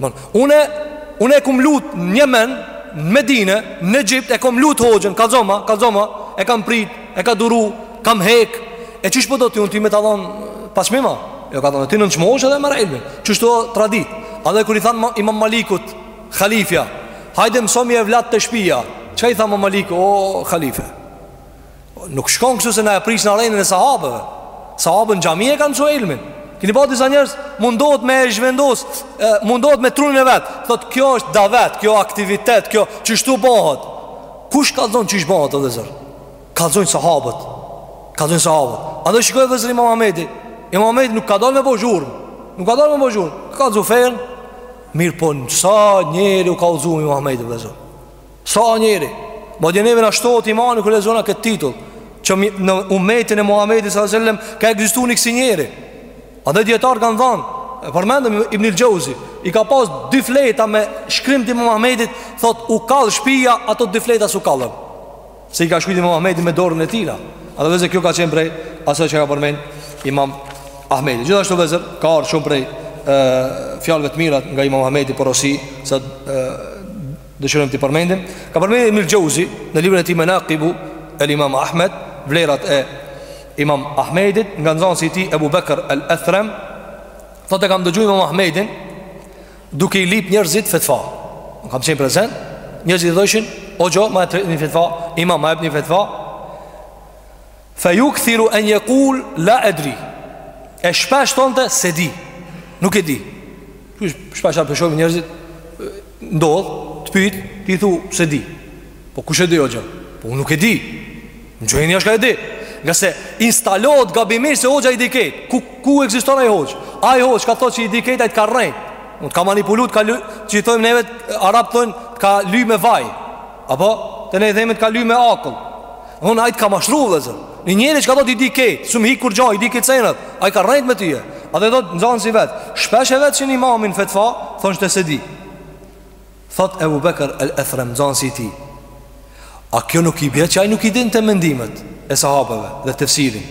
Bon, une, une e kom lut n'Jemen, në Medine, në Egjipt, e kom lut hoxhën, kallzoma, kallzoma, e kam prit, e kam duru, kam hek, e qysh po do ti unë ty me ta dhonë, pa shmi ma, jo ka thonë, ti nënçmosh edhe merr ilmin, qysh t'o tradit, a dhe kur i thanë imam Malikut, khalifja, hajde mësomi evlatë te shpia, çka i tha imam Maliku, o khalife, Nuk shkon kështu se na e prish renin e sahabeve. Sahabët në xhami e kanë mësu ilmin. Keni pa disa njerëz mundohet me e zhvendos, mundohet me trunin e vet. Thotë kjo është davet, kjo aktivitet, kjo qeshtu bëhet. Kush kallzon qysh bëhet vllezër? Kallzojnë sahabët. Kallzojnë sahabët. A dhe shikoni vllezër imam Ahmedin? Imam Ahmedi nuk ka dal me bo zhurmë. Nuk ka dal me bo zhurmë. Kallzu fenë. Mirëpo sa njeri u ka udhëzu me imam Ahmedin vllezër. Sa a njeri Madje neve na shtohet imani kur lexojna këtë titull Që në umetin e Muhammedit s.a.s. ka ekzistu një kësi njeri A dhe dijetarët kanë thanë E përmendëm Ibnul Xheuzi I ka pas dy fleta me shkrim të imam Ahmedit Thot u kall shpia ato dy fleta s'u kallën Se i ka shkrujt imam Ahmedi me dorën e tina A dhe vllezër kjo ka qenë prej Asaj çka ka përmen imam Ahmedi Gjithashtu vllezër ka ardh shumë prej Fjalëve të mira nga imam Ahmedi Porosi Se dëshirojmë të përmendim, ka përmendur Ibnul Xheuzi në librin e tij Manaqib al-Imam Ahmed, vlerat e Imam Ahmedit, nga nxënësi i tij Abu Bakr al-Athram, thotë kam dëgjuar Imam Ahmedin duke i lip njerëzit fetva. Unë kam qenë prezent, njerëzit dojshin, "O hoxhë, ma jep një fetva, Imam, ma jep një fetva." Fa yukthiru an yaqul la adri. E shpesh thoshte se di. Nuk e di. Shpesh po shohim njerëzit ndodh, të pyet, ti thu s'e di. Po kush e di hoxhë? Po unë nuk e di. Më gjeni një çka e di. Ngase instalohet gabimisht se hoxha i di krejt. Ku ku ekziston ai hoxh? Ai hoxh çka thotë se i di krejt, ai të ka rrejt. Unë të ka manipulu, të ka ly, që i thojmë neve arabët thon, të ka ly me vaj. Apo, te ne i themi t'ka ly me akull Domethënë ai të ka mashtru vëllezër Një njeri çka thot i di krejt S'më hik kurgjo, i di krejt senet Ai ka rrejt me tyje Edhe thot nxanësi i vet Shpesh e vetshin imamin fetfa Thonshte s'e di Thot Ebu Bekër el Ethrem nxanësi i tij A kjo nuk i bie që ai nuk i dinte mendimet E sahabëve dhe tefsirin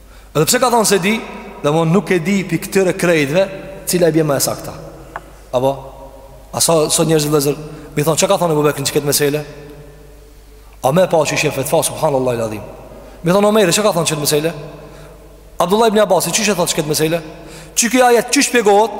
Edhe pse ka thonë s'e di, domethënë nuk e di pi këtyre krejtve, cila e bie ma e sakta. Apo, a sa sot njerëz vëllezër, me i thonë, çka ka thonë Ebu Bekri për këtë mesele? A me pa qysh jep fetfa, subhanallahil adhim. Me i thonë, Omeri, çka ka thonë për këtë mesele? Abdullah ibn Abasi, qysh e thotë për këtë mesele? Qysh ky ajet, qysh shpjegohet?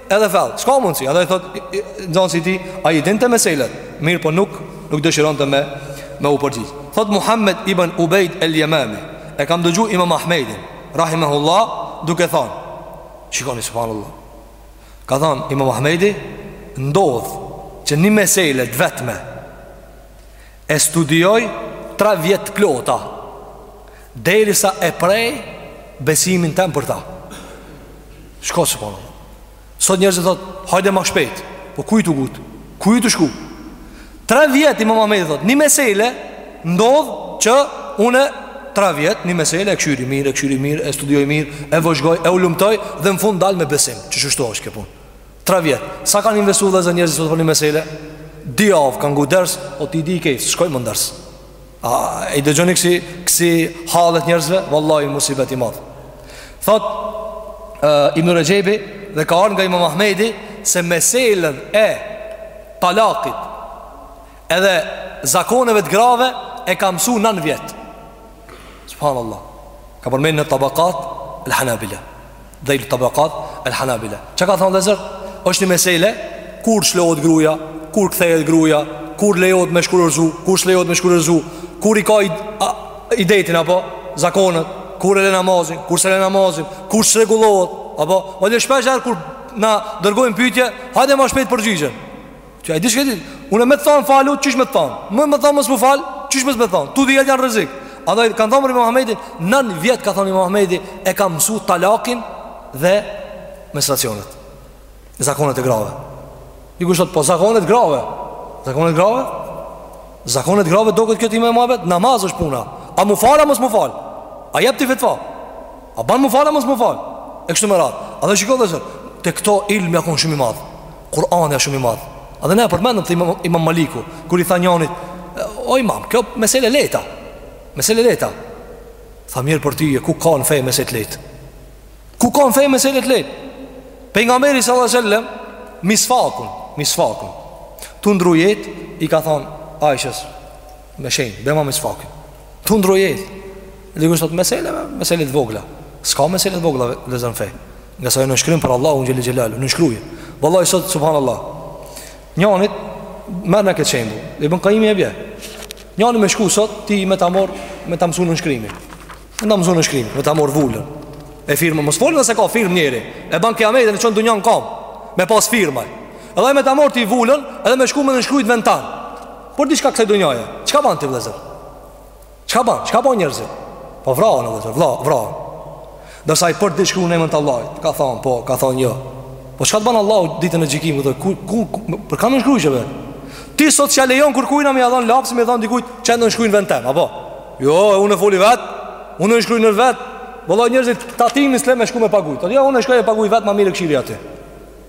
Edhe fell, s'ka mundësi, edhe thot Nxënësi i tij, ai i dinte meselet Mirëpo nuk, nuk dëshironte me Me u përgjigj Thot Muhammed ibn Ubejt el Jemami E kam dëgju imam Ahmedin Rahimehullah duke than Shikoni subhanallah Ka than imam Ahmedi Ndodh që një mesele t'vetme E studioj tre vjet të plota derisa e prej besimin tem për ta. Shiko se po. Sot njerëzit thot, hajde ma shpejt. Po ku je tu u ngut? Ku je tu shku? Tre vjet imam Ahmedi thot, një mesele ndodh që unë tre vjet, një mesele e kshyri mirë, e kshyri mirë, e studioj mirë, e vëzhgoj, e hulumtoj dhe në fund dal me besim që kështu është kjo punë. Tre vjet. Sa kanë investu vëllezër njerëzit sot për një mesele? Dy javë kanë ngu ders, thot i di krejt, s'shkoj ma n'ders. A i dëgjoni kësi, kësi hallet njerëzve? Wallahi musibet i madh. Thot uh, Ibn Rexhebi dhe ka ardh nga Imam Ahmedi se meselën e talakit edhe zakoneve të grave e ka mësu nan vjet. Subhanallah. Ka përmend në tabakat al-Hanabila. Dhejl tabakat el hanabile Çka ka thonë vëllezër? është një mesele Kur lshohet gruja Kur kthehet gruja Kur lejohet me shkurorzu Kur s'lejohet me shkurorzu Kur i ka i, a, idetin apo Zakonet Kur e le namazin Kur s'e le namazin Kur çrregullohet Apo Madje shpeshherë kur na dërgojnë pytje Hajde ma shpejt përgjigjen Që e di që e Unë me të thonë falu, qysh me të thonë Më me të thonë mos u fal, qysh me të thonë Të dyja janë rrezik Edhe kanë thonë për imam Ahmedin Nan vjet ka thonë imam Ahmedi E ka mësu talakin dhe Menstruacionet Zakonet e grave Dikush thot po zakonet grave Zakonet grave Zakonet grave duket këtë ime e muhabet Namaz është puna A me u fal a mos me u fal A jep ti fetfa A ban me u fal a mos me u fal E kështu me radhë Edhe shiko vëllezër Te këta ilmi ka konë shumë i madh Kur'ani është shumë i madh. Edhe ne e përmendëm te imam, imam Maliku, kur i tha njanit, o imam, kjo mesele e lehtë, mesele e lehtë. Tha mjerë për ty, e ku ka në fe mesele të lehtë? Ku ka në fe mesele të lehtë? Pejgamberi sallallahu alejhi ve sellem, misvakun, misvakun. Tu ndërru jetë, i ka thonë Ajshes, me shenjë, bjema misvakun. Tu ndërru jetë, Dikush thotë mesele, mesele të vogla. S'ka mesele të vogla vëllezër n'fe. Ngase nënshkrim për Allahun xhele xhelaluhu, nënshkruan. Vallahi sot subhanallah. Njonit merrne këtë shembull. Ibn Kajimi e bje. Njoni me shku sot ty me ta morr, me ta mësu nënshkrimin. Me ta mësu nënshkrimin, me ta morr vulën. E firmë mos folim nëse ka firmë njeri. E bën kijamet, e çon dunjon n'kom. Me pas firmë. Edhe me ta morr ty vulën, edhe me shku me nënshkru n'vend tan. Për diçka t'kësaj dunjoje. Çka bën ti vëllezër? Çka ban, çka bajn njerëzit? Po vrahen vëllezër, vlla, vrahen Ndërsa ti për të nënshkru në emën të Allahut Ka thonë, po, ka thonë, jo Po çka të ban Allahu ditën e gjykimit ku, ku, ku, Për kan nënshkru që be Ti sot a lejon kërkujna me ia dhon lapsin me ia dhon dikujt Që nënshkru në vend tem, apo Jo, unë e foli vet Unë nënshkruj vet Vallahi njerëzit tatimin s'e le me shku me pagujt. Jo unë shkoj e paguaj vet ma mirë kqyri aty.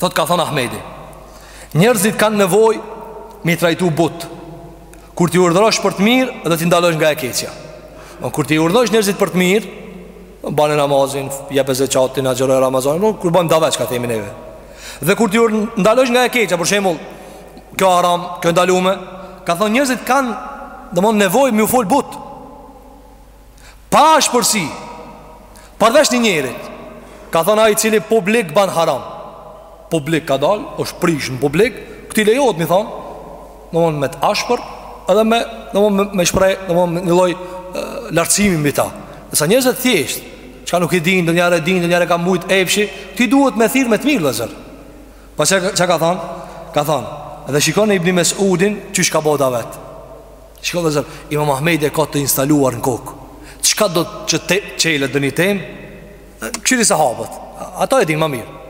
Thot ka thonë Ahmedi Njerëzit kanë nevoj Me i trajtu but Kur t'i urdhërosh për të mirë Dhe t'i ndalosh nga e keqja po, Kur t'i urdhërosh njerëzit për të mirë Bane namazin Jepe zeqatin Agjëroje Ramazanin po, Kur ban dave çka themi neve Dhe kur t'i urdhërosh Ndalosh nga e keqja Për shembull Kjo haram Kjo e ndalume Ka thonë njerëzit kanë Domethon nevoj me ju fol but Pa ashpërsi Përveç një njerit Ka thonë ai i cili publik ban haram Publik ka dal është prish në publik Këtij lejohet me i thonë Domethon me të ashpër Edhe me, domethon me, me shpreh Domethon një lloj lartësimi mbi ta Ndërsa njerëzit e thjeshtë Çka nuk i din, donjëherë e din, donjëherë e ka mujt epshi Këti duhet me thirr me të mirë vëllezër Pa çka, çka ka thonë Ka thonë Edhe shikone Ibni Mes'udin Qysh ka bo davet Shiko vëllezër, imam Ahmedi e ka të instaluar në kokë Çkado që të çelet ndonjë temë Kqyri sahabët Ata e din ma mirë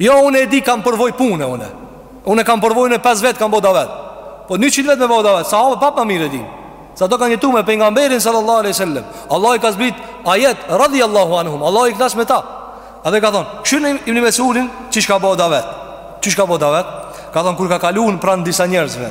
Jo, unë e di kam përvoj pune une Unë e kam përvoj në 5 vjet kam bo davet Po 100 vjet me bo davet Sahabët prap ma mirë e din Se ata kanë jetu me pejgamberin sallallahu alejhi ve sellem Allahu i ka zbrit ajet Radijallahu anhum Allahu i knaq me ta Edhe ka thonë Kqyre Ibni Mes'udin Qysh ka bo davet Qysh ka bo davet Ka thonë kur ka kalu unë pranë disa njerëzve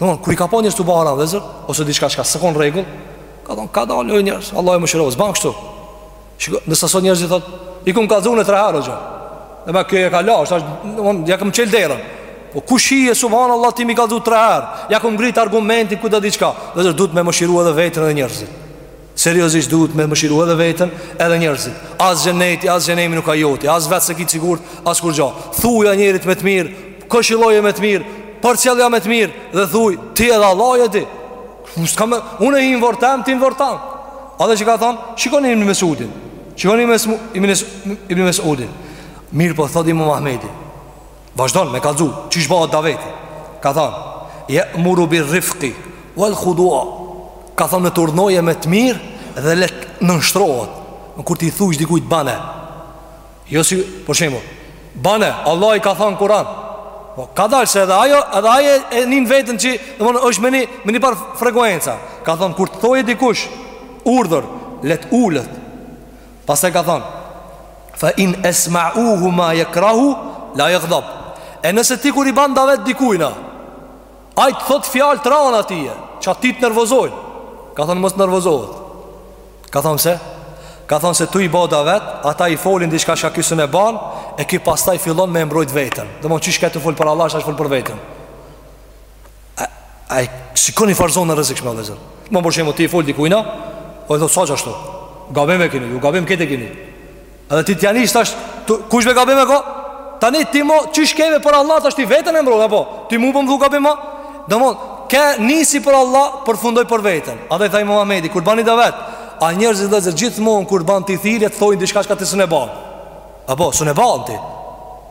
Domthon kur i ka pa njerëzit tu ba haram vëllezër ose diçka që s'o kon n'rregull, ka thon kadalë njerëz, Allahu ju mëshiroftë, s'bën kështu. Ndërsa sot njerëzit thot, i kum kallzu unë tre herë hoxhë. Domthon kjo e ka lashë, tash domthon ja kam çel derën. Po kush je subhanallah ti me i kallzu tre herë. Ja kum ngrit argumentin ku do diçka. Vëllezër duhet me mëshirua edhe veten edhe njerëzit. Seriozisht duhet me mëshiru edhe vetën edhe njerëzit As xhenneti, as xhehenemi nuk â joti As vetë s'e ki t'sigurt, askurrgjo Thuja njerit me të mirë, këshilloje me të mirë Përcjellja me të mirë Dhe thuj, ti edhe Allahu e dini, Unë hi në vorr tem, ti në vorr tan Edhe çka ka thonë, shikoni Ibn Mesudin Shikoni Ibn Mesudin Mirëpo, thot imam Ahmedi Vazhdon me kallzu, qysh bëhet daveti. Ka thënë, "Jemuru bi rifqi wal khudua." Ka thënë të urdhnoje me të mirë dhe le të nënshtrohet. Në kur t'i thujsh dikujt bane. Jo si, për shembull, bane, Allahu ka thënë Kur'an. Po kadal se edhe ai, edhe ai e nin veten që, domthonë, është me një me një par frekuenca. Ka thënë kur të thojë dikush urdhër, le të ulet. Pastaj ka thënë: "Fa in esma'uhu ma yakrahu la yaghdab." E nëse ti kur i ban davet dikujna, ai të thot fjalë të rënda ty, çka ty të nervozojnë. Ka thënë mos nervozohet. Ka thënë se Ka thënë se tu i bë davet, ata i folin diçka që ky s'un e ban, e ky pastaj fillon me e mbrojt veten. Domethënë qysh ke tu fol për Allah, tash fol për veten. A e shikoni çfarë zone e rrezikshme vllazër Për shembull ti i fol dikujna Ai thotë s'është ashtu Gabim e kini, ju gabim këtë e kini Edhe ti tani qysh ashtë Kush mu gabim e kom? Tani ti mo qysh ke për Allah Tash ti veten e mbron dhe po Ti mu po më thu gabim ma Domethënë ke nis për Allah Përfundon për veten Andaj tha imam Ahmedi Kur ban davet A njerëzit vllazër gjithmonë Kur ban ti thirrje të thojnë Diçka çka ti s'un e ban A po s'un e ban ti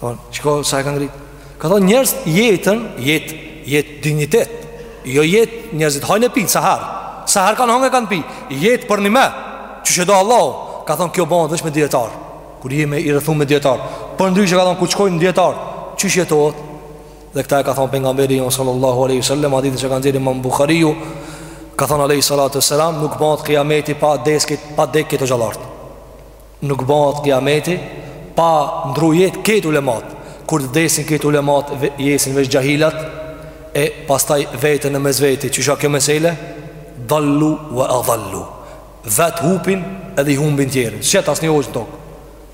Po, shiko sa e kanë ngrit. Ka thonë njerëz jetën, jet, jet dinjitet. Jo jet njerëzit hajnë pin sa har. Sa har kanë hangë kanë pi. Jet për një më. Që çdo Allahu ka thonë kjo bëhet vetëm me dietar. Kur je me i rrethu me dietar. Për ndryshe ka thonë ku shkojnë dietar. Qysh jetohet? Dhe këta e ka thonë pejgamberi jon sallallahu alaihi wasallam, hadith që ka nxjerrë Imam Buhariu, ka thonë alaihi salatu wasalam, nuk bëhet kiameti pa des kejt, pa dekë kejt dijetarët. Nuk bëhet kiameti pa ndrru jetë kejt ulemat Kur të vdesin kejt ulemat ve, jesin veç xhahilat E pastaj veten në mes veti Qysh â kjo mesele Dallu ve edallu Vetë hupin edhe i humbin tjerët S'jet asnjë hoxhë në tokë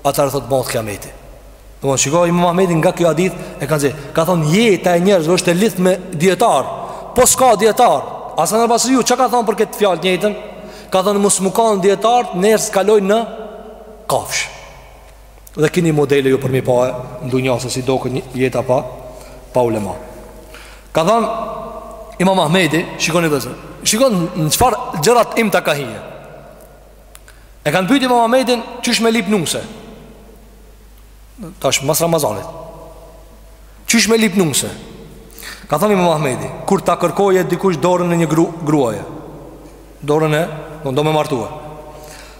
Atëherë thotë bëhet kiameti Domethënë shiko imam Ahmedin nga ky hadith e ka nxi Ka thonë jeta e njerëzve është e lidht me djetar Po s'ka djetar Hasan al-Basriu çka ka thonë për këtë fjalë t'njëjtën Ka thonë mos me kan djetart Njerëzt kalojnë në kafshë Dhe kini modele ju për me i pa Në dunja se si doket jeta pa Pa ulema Ka thonë Imam Ahmedi Shikoni vllazër Shikoni në çfarë gjëra t'imta ka hi E kanë pyt Imam Ahmedin Qysh me lip nuse Tash mas Ramazanit Qysh me lip nuse Ka thonë Imam Ahmedi Kur ta kërkoje dikush dorën e një gru, gruaje Dorën e Do, do me martue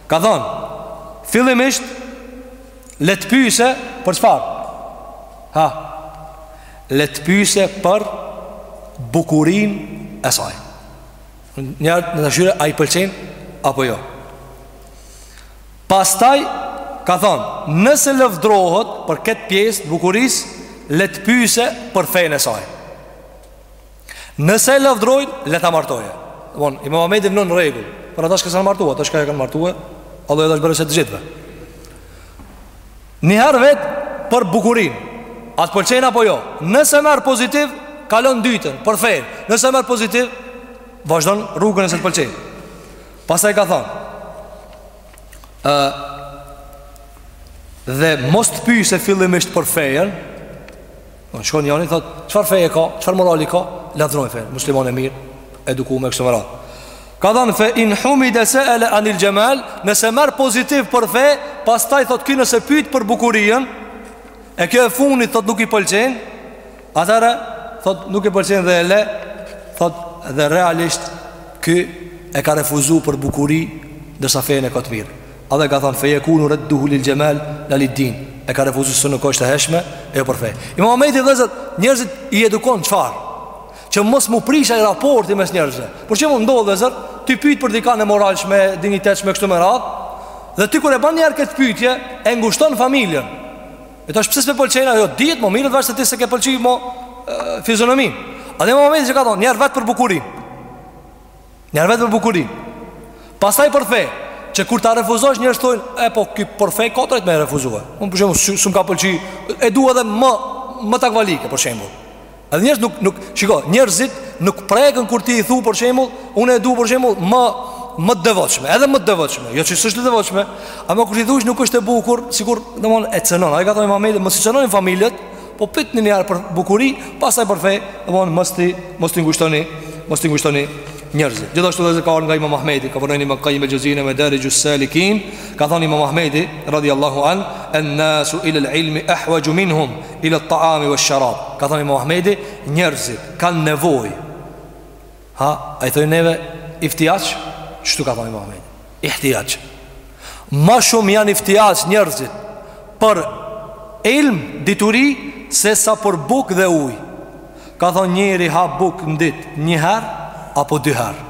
Ka thon Fillimisht Le t'pyse Për çfarë Ha Le t'pyse për Bukurinë e saj Njëherë në fytyrë A i pëlqen Apo jo Pastaj ka thënë, nëse lëvdrohet për këtë pjesë të bukurisë, le të pyese për fenë e saj. Nëse e lëvdrojnë, le ta martojë. Domethënë, Imam Ahmedi vnon rregull. Për ata që s'kanë martuar, ata që kanë martuar, Allahu i dhashtë mbarësi të gjithëve. Një herë vet për bukurinë. A të pëlqen apo jo? Nëse merr pozitiv, kalon dytën për fenë. Nëse merr pozitiv, vazhdon rrugën se të pëlqen. Pastaj ka thonë Dhe mos të pyjse fillimisht për fejën Domthon shkon njani thot Çfarë feje ka, çfarë morali ka Lavdrojnë fejën, muslimane e mirë E edukume kështu me radhë Ka thonë fe in humide seele anil xhemal Nëse merr pozitiv për fejë Pastaj thot ky nëse pyjtë për bukurinë E kjo e funit thot nuk i pëlqen Atëherë, thot nuk e pëlqen dhe e le, thot dhe realisht ky e ka refuzuar për bukuri, ndërsa fenë e ka të mirë. A dhe ka thënë fejekunu redduhu lil xhemal la liddin. E ka refuzuar se nuk është e hijshme, e jo për fe. Imam Ahmedi vëllezër njerëzit i edukon çfarë? Që mos m'u prish ai raporti mes njerëzve. Por shembull ndodh vëllezër, ti pyet për dikan e moralshme, e dinjitetshme kështu me radhë, dhe ti kur e bën një herë këtë pyetje, e ngushton familjen. E tash pse s'më pëlqen ajo dihet, mirret vesh se ti s'e ke pëlqy në fizionomi. A dhe Imam Ahmedi që ka thonë, njëherë vet për bukurinë. Njëherë vet për bukurinë. Pastaj për fej, që kur ta refuzosh njerëz thonë, e po, ky për fej, ka të drejtë me refuzue. Unë për shembull, s'më ka pëlqy, e du edhe më, më takvalike, për shembull. Edhe njerëz nuk nuk shiko, njerëzit nuk prekën kur ti i thu për shembull, unë e dua për shembull më më të devotshme, edhe më të devotshme. Jo që s'është e devotshme, ama kur ti i thu nuk është e bukur, sikur domthon e cënon. Ai ka thënë Imam Ahmedi, mos i cenoni familjet, po pytni një herë për bukuri, pastaj për fe, domthon mos t'i mos t'i ngushtoni, mos t'i ngushtoni njerëzit. Gjithashtu vëllezër ka nga Imam Ahmedi, ka përmend Ibn Qayyim al-Jawziyya në Madarij al-Salikin, ka thënë Imam Ahmedi radhiyallahu an, "An-nasu ila al-ilmi ahwaju minhum." Ila të taami vesh sharab Ka thënë Imam Ahmedi Njerëzit kanë nevojë Ha, a i thonë neve Iftijaç Kështu ka thënë Imam Ahmedi Ihtijaç Ma shumë janë iftijaç njerëzit Për ilm dituri Se sa për bukë dhe ujë Ka thënë njeri ha bukë në ditë Një herë apo dy herë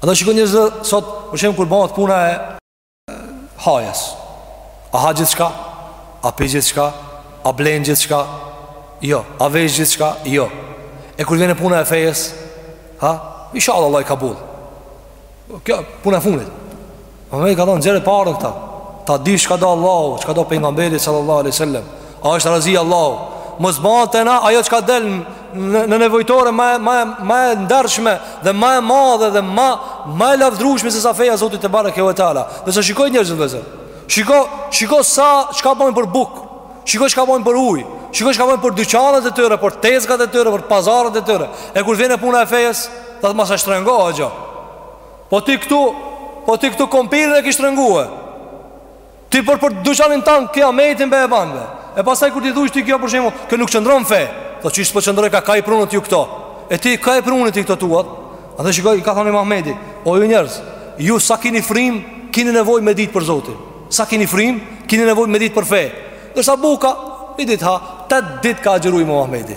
A do shikon njerëz sot Për shembull kur bëhet puna e hajes A ha gjithçka A pi gjithçka A blen gjithçka Jo A vesh gjithçka Jo E kur vjen puna e fejes Ha Inshallah Allahi kabul Kjo puna e funit Muhamedi ka thonë zero parë këta. Ta di çka do Allahu, çka do pejgamberi sallallahu alaihi wasallam. A është razi Allahu? Mos bë te na ajo çka del në, në nevojtore ma ma ma e ndershme dhe ma e madhe dhe ma ma e lavdrueshme se sa feja e Zotit tebareke ve teala. Dhe sot shikoj njerëzit vëllezër. Shiko, shiko se çka bojnë për bukë. Shiko çka bojnë për ujë. Shiko çka bojnë për dyqanet e tyre, për tezgat e tyre, për pazaret e tyre. E kur vjen puna e fejes, thotë mos e shtrëngo axho. Po ti këtu, po ti këtu kompirin e ke shtrëngue. Ti për për dyqanin tand kijametin be e ban be. E pastaj kur t'i thush ti kjo për shembull, kjo nuk qëndron n'fe. Thotë qysh s'po qëndrojka kah i prunët ju këto. E ti kah i prune ti këto tuat. Edhe shiko çka ka thanë imam Ahmedi, o ju njerëz, ju sa keni frymë, keni nevojë me ditë për Zotin. Sa keni frymë, keni nevojë me ditë për fe. Ndërsa buka, një ditë ha, tetë ditë ka agjëru imam Ahmedi.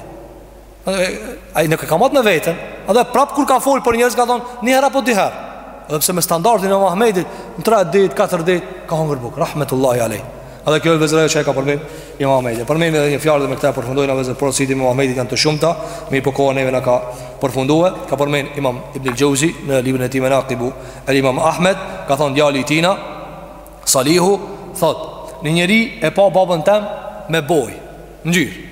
Ai nuk ka matë me veten Edhe prapë kur ka folë për njerëz ka thonë Një herë apo dy herë Edhe pse me standardin e imam Ahmedit Në tre dit, katër dit Ka hongër bukë Rahmetullahi alejh Edhe kjo vëllezër ajo që e ka përmend imam Ahmedi Përmendim edhe një fjalë dhe me këtë e përfundojmë Vëllezër porositë e imam Ahmedit janë të shumta Mirëpo koha neve na ka përfundue Ka përmend imam Ibn Xhevzi Në librin e tij Menakibu El imam Ahmed Ka thonë djali i tina Salihu Thotë Një njeri e pa babën tem Me bojë Ngjyrë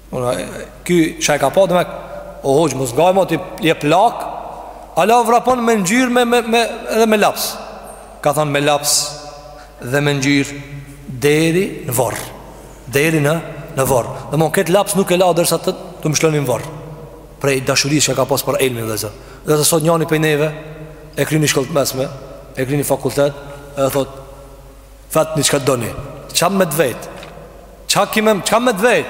Unë, ky që e ka pa demek O hoxhë, mos ngaj ma ti je plak Hala vrapon me ngjyrë me, me, me, edhe me laps Ka thonë me laps Dhe me ngjyrë Deri në vorr Deri në, në vorr Domethon, këtë laps nuk e la derisa të, të më lshoni n'vorr Prej dashurisë që ka pas për ilmin vëllezër Derisa sot njani prej neve E kryn një shkollë të mesme E kryn një fakultet E thotë Vetni çka doni Çka me t'vet Çka ki me, çka me të vet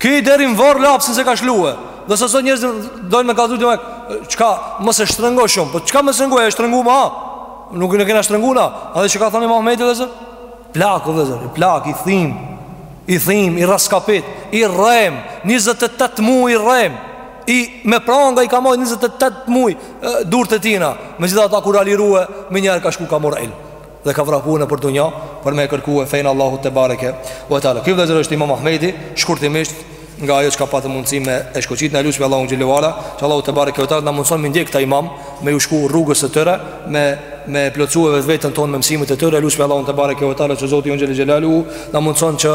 Ky deri n'vorr lapsin s'e ka lshue Derisa sot njerëzit dojnë me kazu dojnë Çka mos e shtrëngo shumë Po çka mos e shtrëngo e shtrëngu ma Nuk e kena shtrëngu na Edhe çka ka thanë imam Ahmedi vëllezër Plak vëllezër Plak i thim I thim I rraskapit I rrehm 28 muj i rrehm I me pranga i ka majt 28 muj Durt e tina Megjithatë kur a lirue Menjëherë ka shku ka marr il dhe ka vrapu nëpër dunja për me e kërkue fejn e Allahut tebareke ue teala ky vëllezër është imam Ahmedi shkurtimisht nga ajo që ka patë mundësi me e shkoqit na e lusim Allahun xhel-le ve ala që Allahu tebareke ue teala na mundëson me i ndjek këta imamë me ju shku rrugës së tyre me, me plotësue ve veten tonë me mësimet e tyre e lusim Allahun tebareke ue teala që Zoti jonë xhel-le xhelaluhu na mundëson që